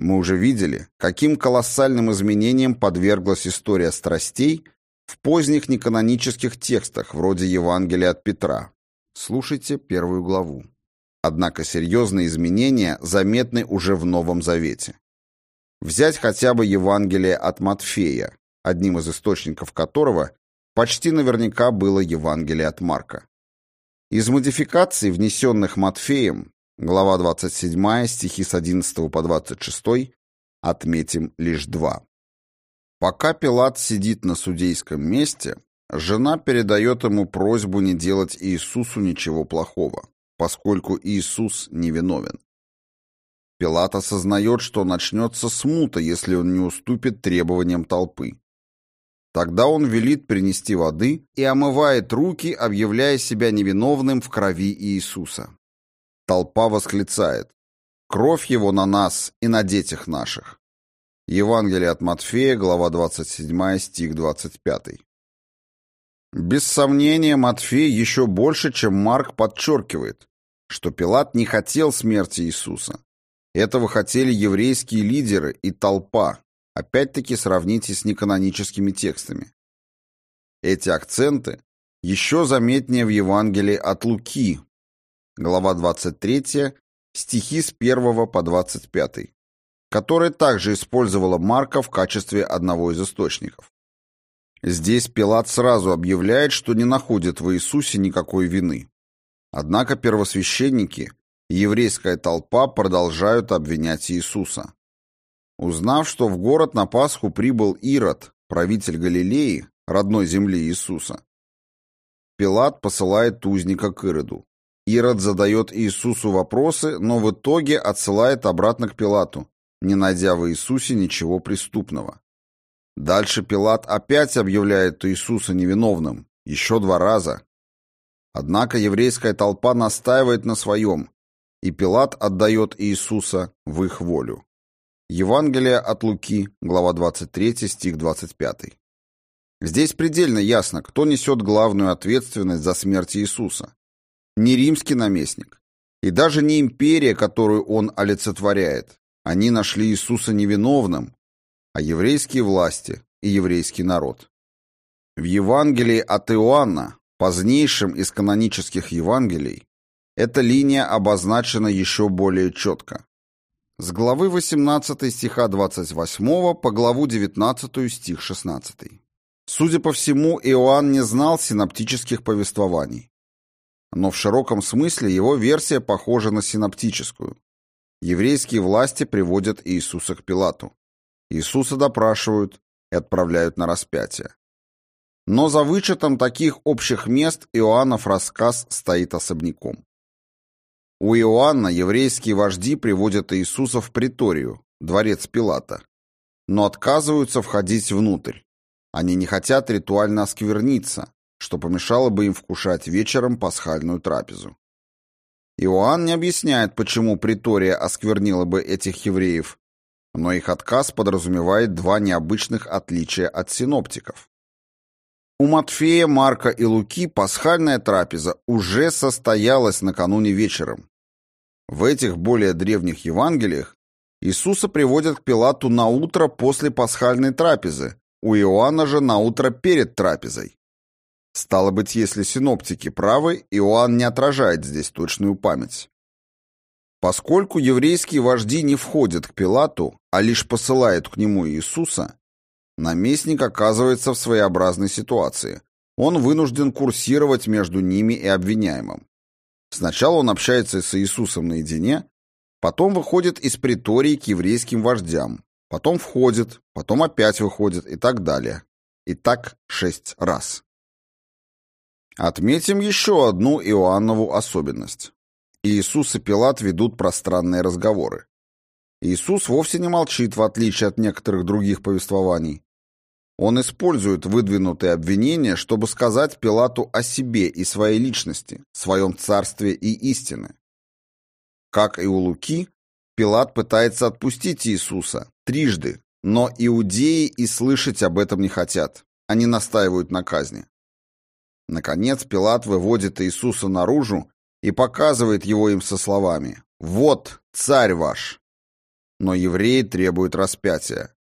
Мы уже видели, каким колоссальным изменениям подверглась история страстей в поздних неканонических текстах, вроде Евангелия от Петра. Слушайте первую главу. Однако серьезные изменения заметны уже в Новом Завете. Взять хотя бы Евангелие от Матфея, одним из источников которого почти наверняка было Евангелие от Марка. Из модификаций, внесенных Матфеем, Глава 27, стихи с 11 по 26, отметим лишь два. Пока Пилат сидит на судейском месте, жена передает ему просьбу не делать Иисусу ничего плохого, поскольку Иисус невиновен. Пилат осознает, что начнется смута, если он не уступит требованиям толпы. Тогда он велит принести воды и омывает руки, объявляя себя невиновным в крови Иисуса. Толпа восклицает «Кровь его на нас и на детях наших». Евангелие от Матфея, глава 27, стих 25. Без сомнения, Матфей еще больше, чем Марк, подчеркивает, что Пилат не хотел смерти Иисуса. Этого хотели еврейские лидеры и толпа, Опять-таки сравните с неканоническими текстами. Эти акценты еще заметнее в Евангелии от Луки, глава 23, стихи с 1 по 25, которое также использовала Марка в качестве одного из источников. Здесь Пилат сразу объявляет, что не находит в Иисусе никакой вины. Однако первосвященники и еврейская толпа продолжают обвинять Иисуса. Узнав, что в город на Пасху прибыл Ирод, правитель Галилеи, родной земли Иисуса, Пилат посылает тузника к Ироду. Ирод задает Иисусу вопросы, но в итоге отсылает обратно к Пилату, не найдя в Иисусе ничего преступного. Дальше Пилат опять объявляет Иисуса невиновным, еще два раза. Однако еврейская толпа настаивает на своем, и Пилат отдает Иисуса в их волю. Евангелие от Луки, глава 23, стих 25. Здесь предельно ясно, кто несет главную ответственность за смерть Иисуса. Не римский наместник, и даже не империя, которую он олицетворяет. Они нашли Иисуса невиновным, а еврейские власти и еврейский народ. В Евангелии от Иоанна, позднейшем из канонических Евангелий, эта линия обозначена еще более четко. С главы 18 стиха 28 по главу 19 стих 16. Судя по всему, Иоанн не знал синоптических повествований. Но в широком смысле его версия похожа на синоптическую. Еврейские власти приводят Иисуса к Пилату. Иисуса допрашивают и отправляют на распятие. Но за вычетом таких общих мест Иоаннов рассказ стоит особняком. У Иоанна еврейские вожди приводят Иисуса в приторию, дворец Пилата, но отказываются входить внутрь. Они не хотят ритуально оскверниться, что помешало бы им вкушать вечером пасхальную трапезу. Иоанн не объясняет, почему притория осквернила бы этих евреев, но их отказ подразумевает два необычных отличия от синоптиков. У Матфея, Марка и Луки пасхальная трапеза уже состоялась накануне вечером, в этих более древних Евангелиях Иисуса приводят к Пилату на утро после пасхальной трапезы, у Иоанна же на утро перед трапезой. Стало быть, если синоптики правы, Иоанн не отражает здесь точную память. Поскольку еврейские вожди не входят к Пилату, а лишь посылают к нему Иисуса, наместник оказывается в своеобразной ситуации. Он вынужден курсировать между ними и обвиняемым. Сначала он общается с Иисусом наедине, потом выходит из притории к еврейским вождям, потом входит, потом опять выходит и так далее. И так шесть раз. Отметим еще одну Иоаннову особенность. Иисус и Пилат ведут пространные разговоры. Иисус вовсе не молчит, в отличие от некоторых других повествований. Он использует выдвинутые обвинения, чтобы сказать Пилату о себе и своей личности, своем царстве и истины. Как и у Луки, Пилат пытается отпустить Иисуса трижды, но иудеи и слышать об этом не хотят. Они настаивают на казни. Наконец Пилат выводит Иисуса наружу и показывает его им со словами «Вот царь ваш». Но евреи требуют распятия.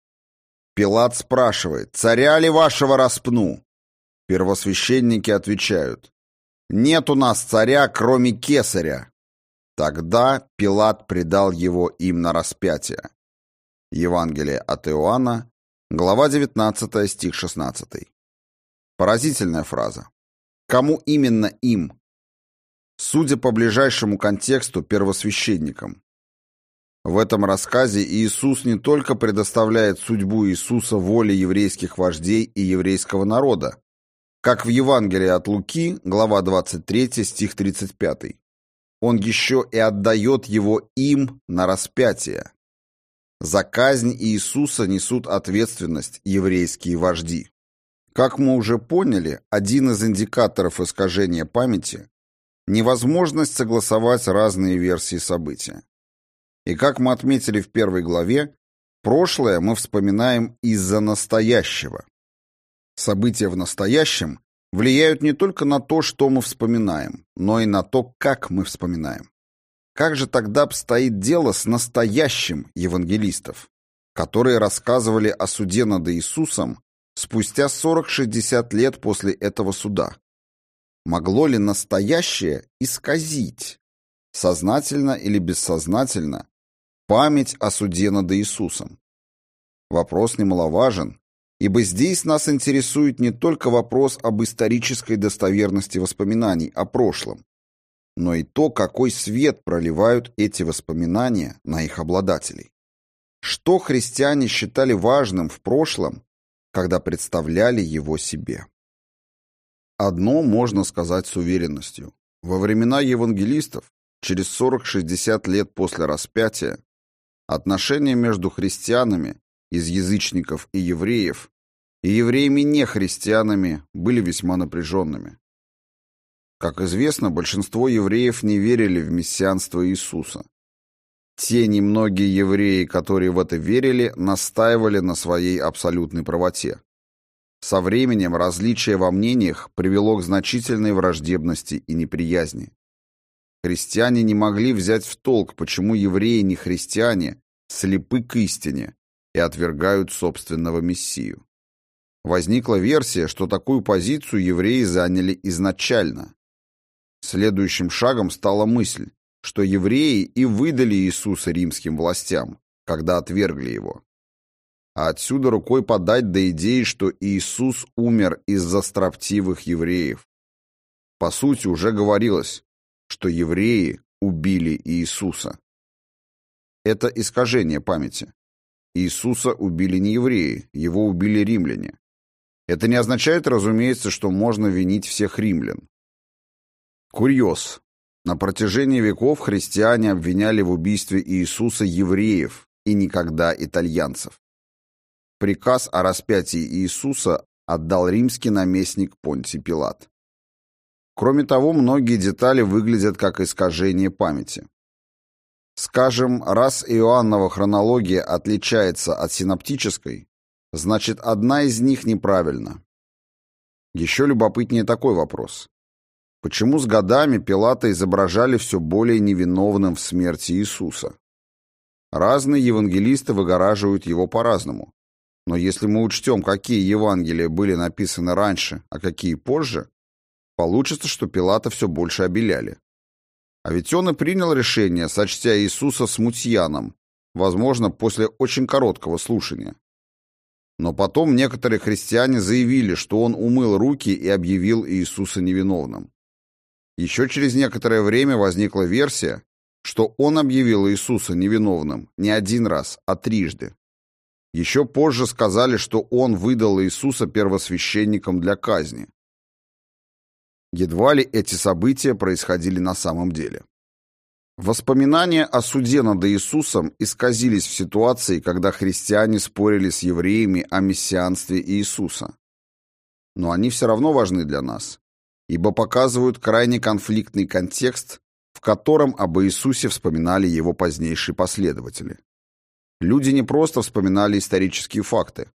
Пилат спрашивает, царя ли вашего распну? Первосвященники отвечают, нет у нас царя, кроме кесаря. Тогда Пилат предал его им на распятие. Евангелие от Иоанна, глава 19, стих 16. Поразительная фраза. Кому именно им? Судя по ближайшему контексту, первосвященникам. В этом рассказе Иисус не только предоставляет судьбу Иисуса воле еврейских вождей и еврейского народа, как в Евангелии от Луки, глава 23, стих 35. Он еще и отдает его им на распятие. За казнь Иисуса несут ответственность еврейские вожди. Как мы уже поняли, один из индикаторов искажения памяти – невозможность согласовать разные версии события. И как мы отметили в первой главе, прошлое мы вспоминаем из-за настоящего. События в настоящем влияют не только на то, что мы вспоминаем, но и на то, как мы вспоминаем. Как же тогда обстоит дело с настоящим евангелистов, которые рассказывали о суде над Иисусом спустя 40-60 лет после этого суда? Могло ли настоящее исказить, сознательно или бессознательно, память о суде над Иисусом? Вопрос немаловажен, ибо здесь нас интересует не только вопрос об исторической достоверности воспоминаний о прошлом, но и то, какой свет проливают эти воспоминания на их обладателей. Что христиане считали важным в прошлом, когда представляли его себе? Одно можно сказать с уверенностью. Во времена евангелистов, через 40-60 лет после распятия, отношения между христианами из язычников и евреев и евреями-нехристианами были весьма напряженными. Как известно, большинство евреев не верили в мессианство Иисуса. Те немногие евреи, которые в это верили, настаивали на своей абсолютной правоте. Со временем различие во мнениях привело к значительной враждебности и неприязни. Христиане не могли взять в толк, почему евреи не христиане слепы к истине и отвергают собственного Мессию. Возникла версия, что такую позицию евреи заняли изначально, Следующим шагом стала мысль, что евреи и выдали Иисуса римским властям, когда отвергли его. А отсюда рукой подать до идеи, что Иисус умер из-за строптивых евреев. По сути, уже говорилось, что евреи убили Иисуса. Это искажение памяти. Иисуса убили не евреи, его убили римляне. Это не означает, разумеется, что можно винить всех римлян. Курьез. На протяжении веков христиане обвиняли в убийстве Иисуса евреев и никогда итальянцев. Приказ о распятии Иисуса отдал римский наместник Понтий Пилат. Кроме того, многие детали выглядят как искажение памяти. Скажем, раз Иоаннова хронология отличается от синоптической, значит, одна из них неправильна. Еще любопытнее такой вопрос. Почему с годами Пилата изображали все более невиновным в смерти Иисуса? Разные евангелисты выгораживают его по-разному. Но если мы учтем, какие Евангелия были написаны раньше, а какие позже, получится, что Пилата все больше обеляли. А ведь он и принял решение, сочтя Иисуса смутьяном, возможно, после очень короткого слушания. Но потом некоторые христиане заявили, что он умыл руки и объявил Иисуса невиновным. Еще через некоторое время возникла версия, что он объявил Иисуса невиновным не один раз, а трижды. Еще позже сказали, что он выдал Иисуса первосвященникам для казни. Едва ли эти события происходили на самом деле. Воспоминания о суде над Иисусом исказились в ситуации, когда христиане спорили с евреями о мессианстве Иисуса. Но они все равно важны для нас, ибо показывают крайне конфликтный контекст, в котором об Иисусе вспоминали его позднейшие последователи. Люди не просто вспоминали исторические факты,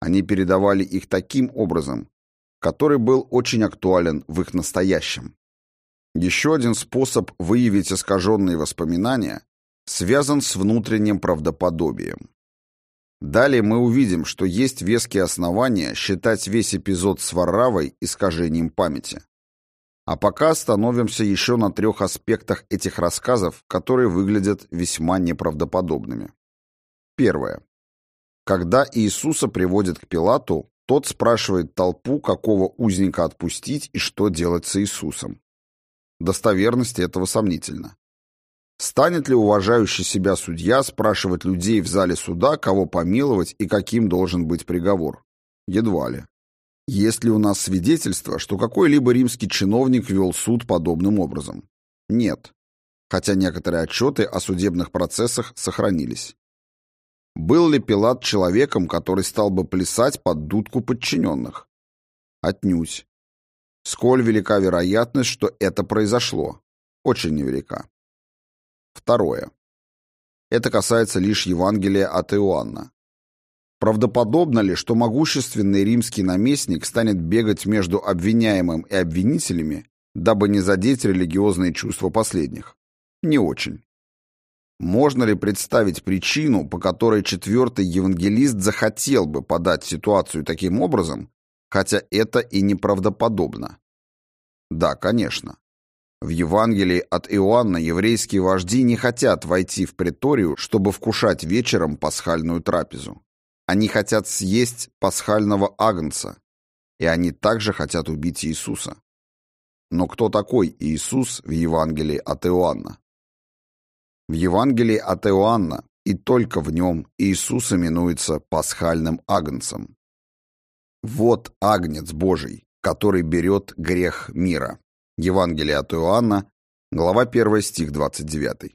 они передавали их таким образом, который был очень актуален в их настоящем. Еще один способ выявить искаженные воспоминания связан с внутренним правдоподобием. Далее мы увидим, что есть веские основания считать весь эпизод с Варравой искажением памяти. А пока остановимся еще на трех аспектах этих рассказов, которые выглядят весьма неправдоподобными. Первое. Когда Иисуса приводят к Пилату, тот спрашивает толпу, какого узника отпустить и что делать с Иисусом. Достоверность этого сомнительна. Станет ли уважающий себя судья спрашивать людей в зале суда, кого помиловать и каким должен быть приговор? Едва ли. Есть ли у нас свидетельство, что какой-либо римский чиновник вел суд подобным образом? Нет. Хотя некоторые отчеты о судебных процессах сохранились. Был ли Пилат человеком, который стал бы плясать под дудку подчиненных? Отнюдь. Сколь велика вероятность, что это произошло? Очень невелика. Второе. Это касается лишь Евангелия от Иоанна. Правдоподобно ли, что могущественный римский наместник станет бегать между обвиняемым и обвинителями, дабы не задеть религиозные чувства последних? Не очень. Можно ли представить причину, по которой четвертый евангелист захотел бы подать ситуацию таким образом, хотя это и неправдоподобно? Да, конечно. В Евангелии от Иоанна еврейские вожди не хотят войти в приторию, чтобы вкушать вечером пасхальную трапезу. Они хотят съесть пасхального агнца, и они также хотят убить Иисуса. Но кто такой Иисус в Евангелии от Иоанна? В Евангелии от Иоанна и только в нем Иисус именуется пасхальным агнцем. Вот агнец Божий, который берет грех мира. Евангелие от Иоанна, глава 1, стих 29.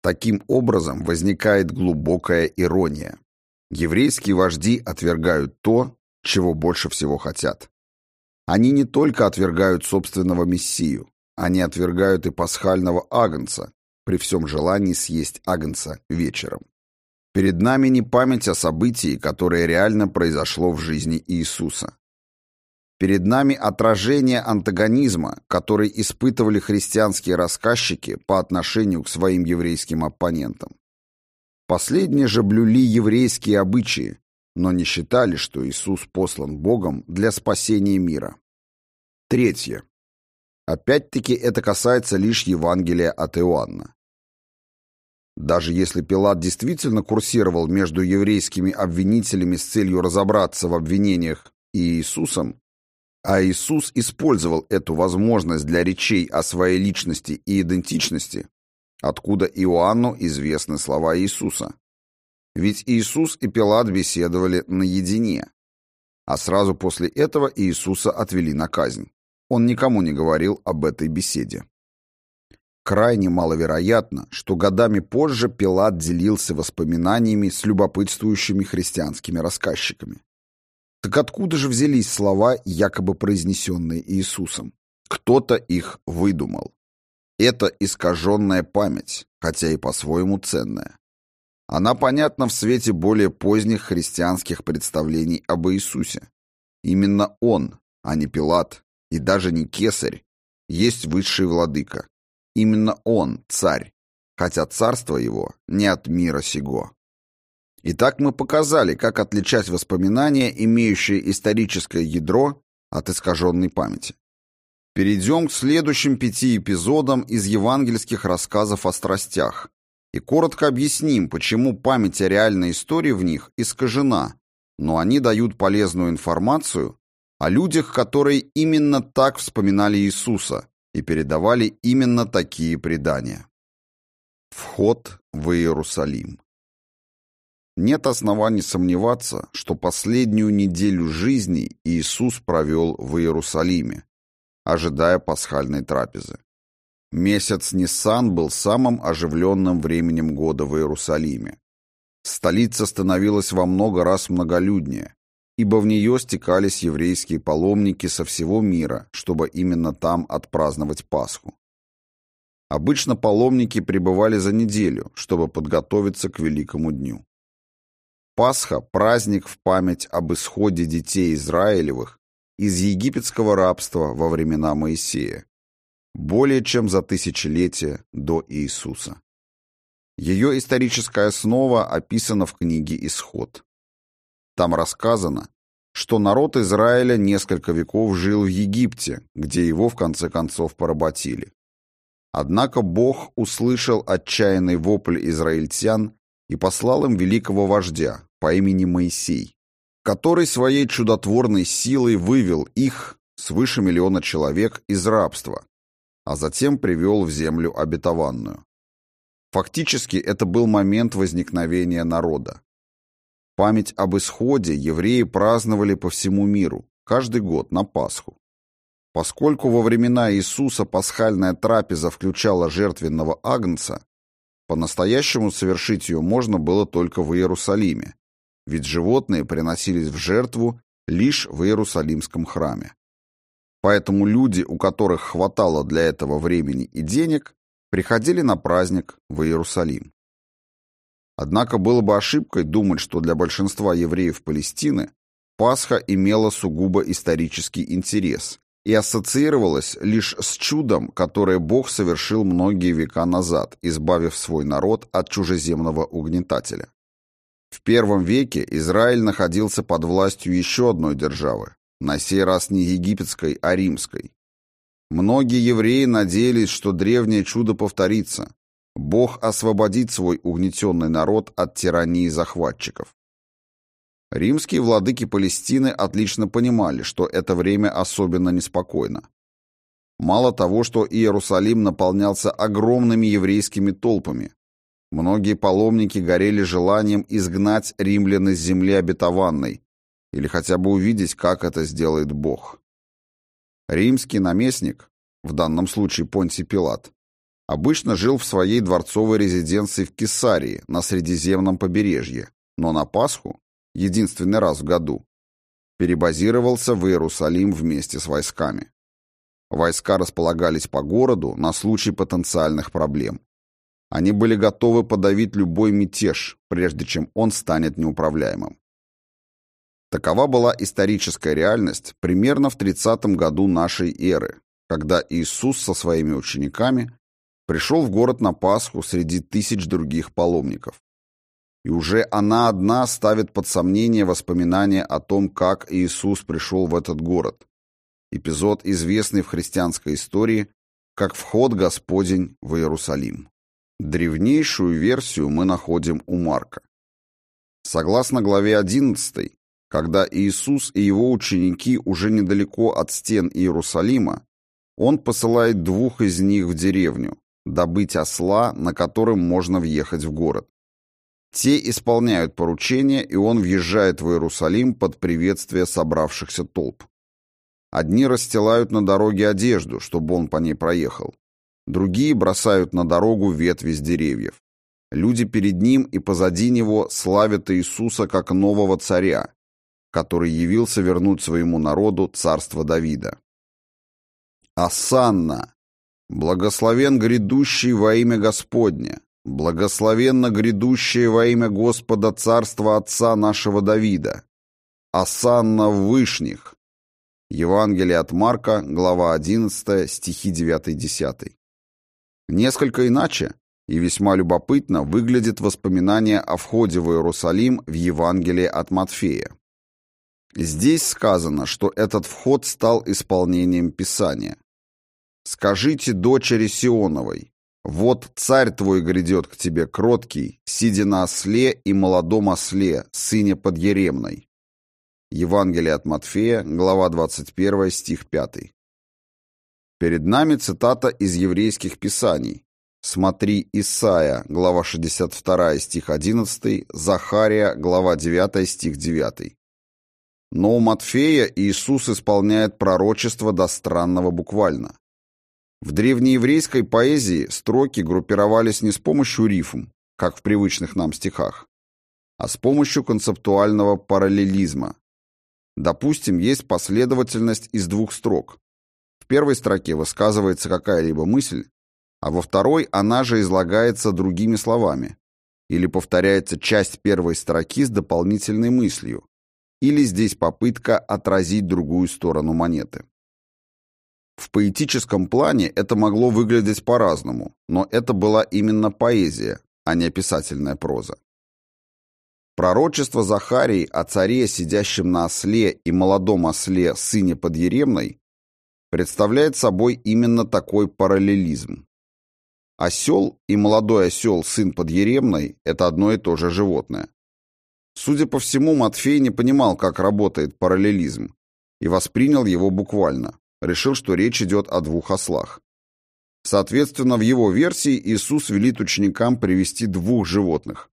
Таким образом возникает глубокая ирония. Еврейские вожди отвергают то, чего больше всего хотят. Они не только отвергают собственного Мессию, они отвергают и пасхального агнца, при всем желании съесть агнца вечером. Перед нами не память о событии, которое реально произошло в жизни Иисуса. Перед нами отражение антагонизма, который испытывали христианские рассказчики по отношению к своим еврейским оппонентам. Последние же блюли еврейские обычаи, но не считали, что Иисус послан Богом для спасения мира. Третье. Опять-таки это касается лишь Евангелия от Иоанна. Даже если Пилат действительно курсировал между еврейскими обвинителями с целью разобраться в обвинениях и Иисусом, а Иисус использовал эту возможность для речей о своей личности и идентичности, откуда Иоанну известны слова Иисуса. Ведь Иисус и Пилат беседовали наедине, а сразу после этого Иисуса отвели на казнь. Он никому не говорил об этой беседе. Крайне маловероятно, что годами позже Пилат делился воспоминаниями с любопытствующими христианскими рассказчиками. Так откуда же взялись слова, якобы произнесенные Иисусом? Кто-то их выдумал. Это искаженная память, хотя и по-своему ценная. Она понятна в свете более поздних христианских представлений об Иисусе. Именно Он, а не Пилат, и даже не Кесарь, есть высший владыка. Именно Он, царь, хотя царство его не от мира сего. Итак, мы показали, как отличать воспоминания, имеющие историческое ядро, от искаженной памяти. Перейдем к следующим пяти эпизодам из евангельских рассказов о страстях. И коротко объясним, почему память о реальной истории в них искажена, но они дают полезную информацию о людях, которые именно так вспоминали Иисуса и передавали именно такие предания. Вход в Иерусалим. Нет оснований сомневаться, что последнюю неделю жизни Иисус провел в Иерусалиме, ожидая пасхальной трапезы. Месяц Ниссан был самым оживленным временем года в Иерусалиме. Столица становилась во много раз многолюднее, ибо в нее стекались еврейские паломники со всего мира, чтобы именно там отпраздновать Пасху. Обычно паломники пребывали за неделю, чтобы подготовиться к великому дню. Пасха – праздник в память об исходе детей Израилевых из египетского рабства во времена Моисея, более чем за тысячелетие до Иисуса. Ее историческая основа описана в книге «Исход». Там рассказано, что народ Израиля несколько веков жил в Египте, где его в конце концов поработили. Однако Бог услышал отчаянный вопль израильтян и послал им великого вождя, по имени Моисей, который своей чудотворной силой вывел их, свыше миллиона человек, из рабства, а затем привел в землю обетованную. Фактически это был момент возникновения народа. Память об исходе евреи праздновали по всему миру, каждый год на Пасху. Поскольку во времена Иисуса пасхальная трапеза включала жертвенного агнца, по-настоящему совершить ее можно было только в Иерусалиме, ведь животные приносились в жертву лишь в Иерусалимском храме. Поэтому люди, у которых хватало для этого времени и денег, приходили на праздник в Иерусалим. Однако было бы ошибкой думать, что для большинства евреев Палестины Пасха имела сугубо исторический интерес и ассоциировалась лишь с чудом, которое Бог совершил многие века назад, избавив свой народ от чужеземного угнетателя. В первом веке Израиль находился под властью еще одной державы, на сей раз не египетской, а римской. Многие евреи надеялись, что древнее чудо повторится. Бог освободит свой угнетенный народ от тирании захватчиков. Римские владыки Палестины отлично понимали, что это время особенно неспокойно. Мало того, что Иерусалим наполнялся огромными еврейскими толпами, многие паломники горели желанием изгнать римлян из земли обетованной или хотя бы увидеть, как это сделает Бог. Римский наместник, в данном случае Понтий Пилат, обычно жил в своей дворцовой резиденции в Кесарии на Средиземном побережье, но на Пасху единственный раз в году, перебазировался в Иерусалим вместе с войсками. Войска располагались по городу на случай потенциальных проблем. Они были готовы подавить любой мятеж, прежде чем он станет неуправляемым. Такова была историческая реальность примерно в 30 году нашей эры, когда Иисус со своими учениками пришел в город на Пасху среди тысяч других паломников и уже она одна ставит под сомнение воспоминания о том, как Иисус пришел в этот город. Эпизод, известный в христианской истории, как вход Господень в Иерусалим. Древнейшую версию мы находим у Марка. Согласно главе 11, когда Иисус и его ученики уже недалеко от стен Иерусалима, он посылает двух из них в деревню, добыть осла, на котором можно въехать в город. Те исполняют поручение, и он въезжает в Иерусалим под приветствие собравшихся толп. Одни расстилают на дороге одежду, чтобы он по ней проехал. Другие бросают на дорогу ветви с деревьев. Люди перед ним и позади него славят Иисуса как нового царя, который явился вернуть своему народу царство Давида. Асанна! Благословен грядущий во имя Господня! Благословенно грядущее во имя Господа царство Отца нашего Давида. Асанна в вышних. Евангелие от Марка, глава 11, стихи 9-10. Несколько иначе и весьма любопытно выглядит воспоминание о входе в Иерусалим в Евангелие от Матфея. Здесь сказано, что этот вход стал исполнением Писания. «Скажите дочери Сионовой, вот царь твой грядет к тебе кроткий, сидя на осле и молодом осле, сыне подъеремной. Евангелие от Матфея, глава 21, стих 5. Перед нами цитата из еврейских писаний. Смотри Исаия, глава 62, стих 11, Захария, глава 9, стих 9. Но у Матфея Иисус исполняет пророчество до странного буквально. В древнееврейской поэзии строки группировались не с помощью рифм, как в привычных нам стихах, а с помощью концептуального параллелизма. Допустим, есть последовательность из двух строк. В первой строке высказывается какая-либо мысль, а во второй она же излагается другими словами, или повторяется часть первой строки с дополнительной мыслью, или здесь попытка отразить другую сторону монеты. В поэтическом плане это могло выглядеть по-разному, но это была именно поэзия, а не описательная проза. Пророчество Захарии о царе, сидящем на осле и молодом осле, сыне подъеремной, представляет собой именно такой параллелизм. Осел и молодой осел, сын подъеремной, это одно и то же животное. Судя по всему, Матфей не понимал, как работает параллелизм, и воспринял его буквально решил, что речь идет о двух ослах. Соответственно, в его версии Иисус велит ученикам привести двух животных.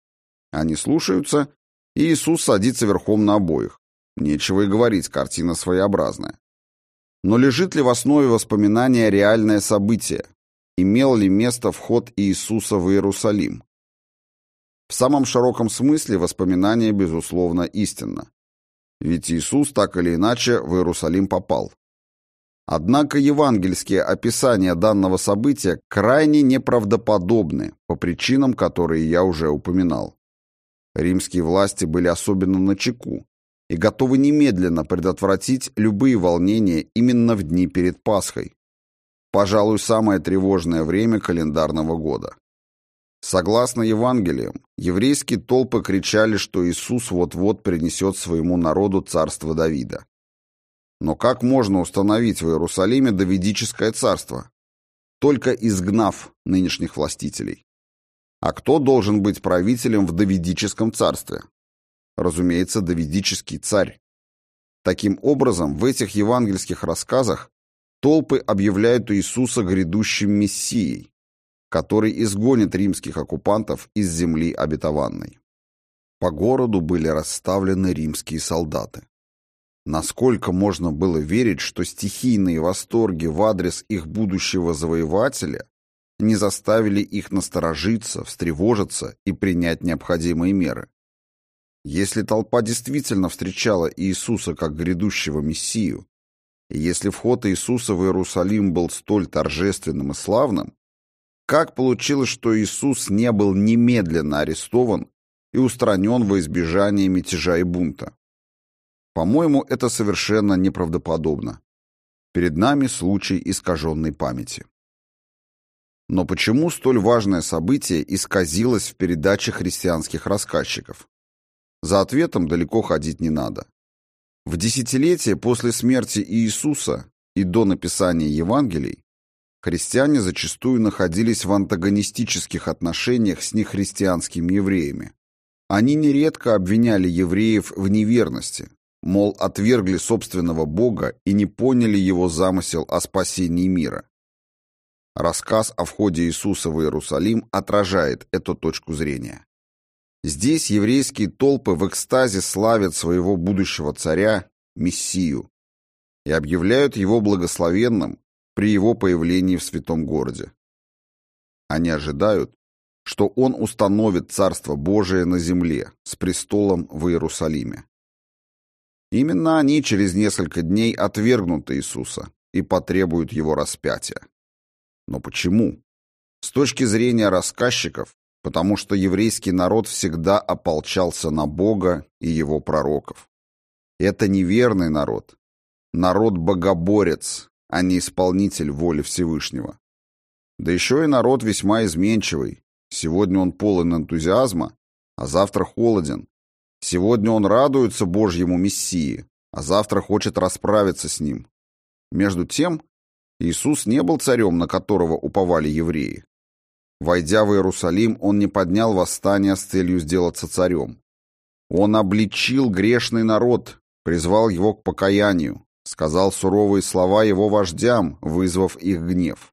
Они слушаются, и Иисус садится верхом на обоих. Нечего и говорить, картина своеобразная. Но лежит ли в основе воспоминания реальное событие? Имел ли место вход Иисуса в Иерусалим? В самом широком смысле воспоминание, безусловно, истинно. Ведь Иисус так или иначе в Иерусалим попал. Однако евангельские описания данного события крайне неправдоподобны по причинам, которые я уже упоминал. Римские власти были особенно начеку и готовы немедленно предотвратить любые волнения именно в дни перед Пасхой. Пожалуй, самое тревожное время календарного года. Согласно Евангелиям, еврейские толпы кричали, что Иисус вот-вот принесет своему народу царство Давида. Но как можно установить в Иерусалиме давидическое царство? Только изгнав нынешних властителей. А кто должен быть правителем в давидическом царстве? Разумеется, давидический царь. Таким образом, в этих евангельских рассказах толпы объявляют Иисуса грядущим мессией, который изгонит римских оккупантов из земли обетованной. По городу были расставлены римские солдаты. Насколько можно было верить, что стихийные восторги в адрес их будущего завоевателя не заставили их насторожиться, встревожиться и принять необходимые меры? Если толпа действительно встречала Иисуса как грядущего Мессию, и если вход Иисуса в Иерусалим был столь торжественным и славным, как получилось, что Иисус не был немедленно арестован и устранен во избежание мятежа и бунта? По-моему, это совершенно неправдоподобно. Перед нами случай искаженной памяти. Но почему столь важное событие исказилось в передаче христианских рассказчиков? За ответом далеко ходить не надо. В десятилетие после смерти Иисуса и до написания Евангелий христиане зачастую находились в антагонистических отношениях с нехристианскими евреями. Они нередко обвиняли евреев в неверности, мол, отвергли собственного Бога и не поняли его замысел о спасении мира. Рассказ о входе Иисуса в Иерусалим отражает эту точку зрения. Здесь еврейские толпы в экстазе славят своего будущего царя, Мессию, и объявляют его благословенным, при его появлении в святом городе. Они ожидают, что он установит Царство Божие на земле с престолом в Иерусалиме. Именно они через несколько дней отвергнут Иисуса и потребуют его распятия. Но почему? С точки зрения рассказчиков, потому что еврейский народ всегда ополчался на Бога и его пророков. Это неверный народ, народ-богоборец, а не исполнитель воли Всевышнего. Да еще и народ весьма изменчивый. Сегодня он полон энтузиазма, а завтра холоден. Сегодня он радуется Божьему Мессии, а завтра хочет расправиться с ним. Между тем, Иисус не был царем, на которого уповали евреи. Войдя в Иерусалим, он не поднял восстание с целью сделаться царем. Он обличил грешный народ, призвал его к покаянию, сказал суровые слова его вождям, вызвав их гнев.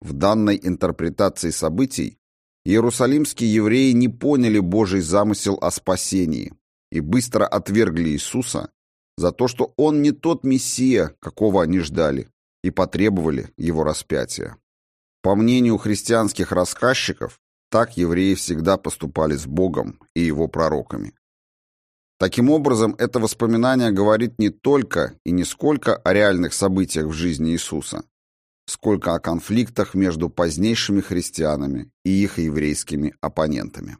В данной интерпретации событий иерусалимские евреи не поняли Божий замысел о спасении и быстро отвергли Иисуса за то, что он не тот Мессия, какого они ждали, и потребовали его распятия. По мнению христианских рассказчиков, так евреи всегда поступали с Богом и его пророками. Таким образом, это воспоминание говорит не только и не сколько о реальных событиях в жизни Иисуса, сколько о конфликтах между позднейшими христианами и их еврейскими оппонентами.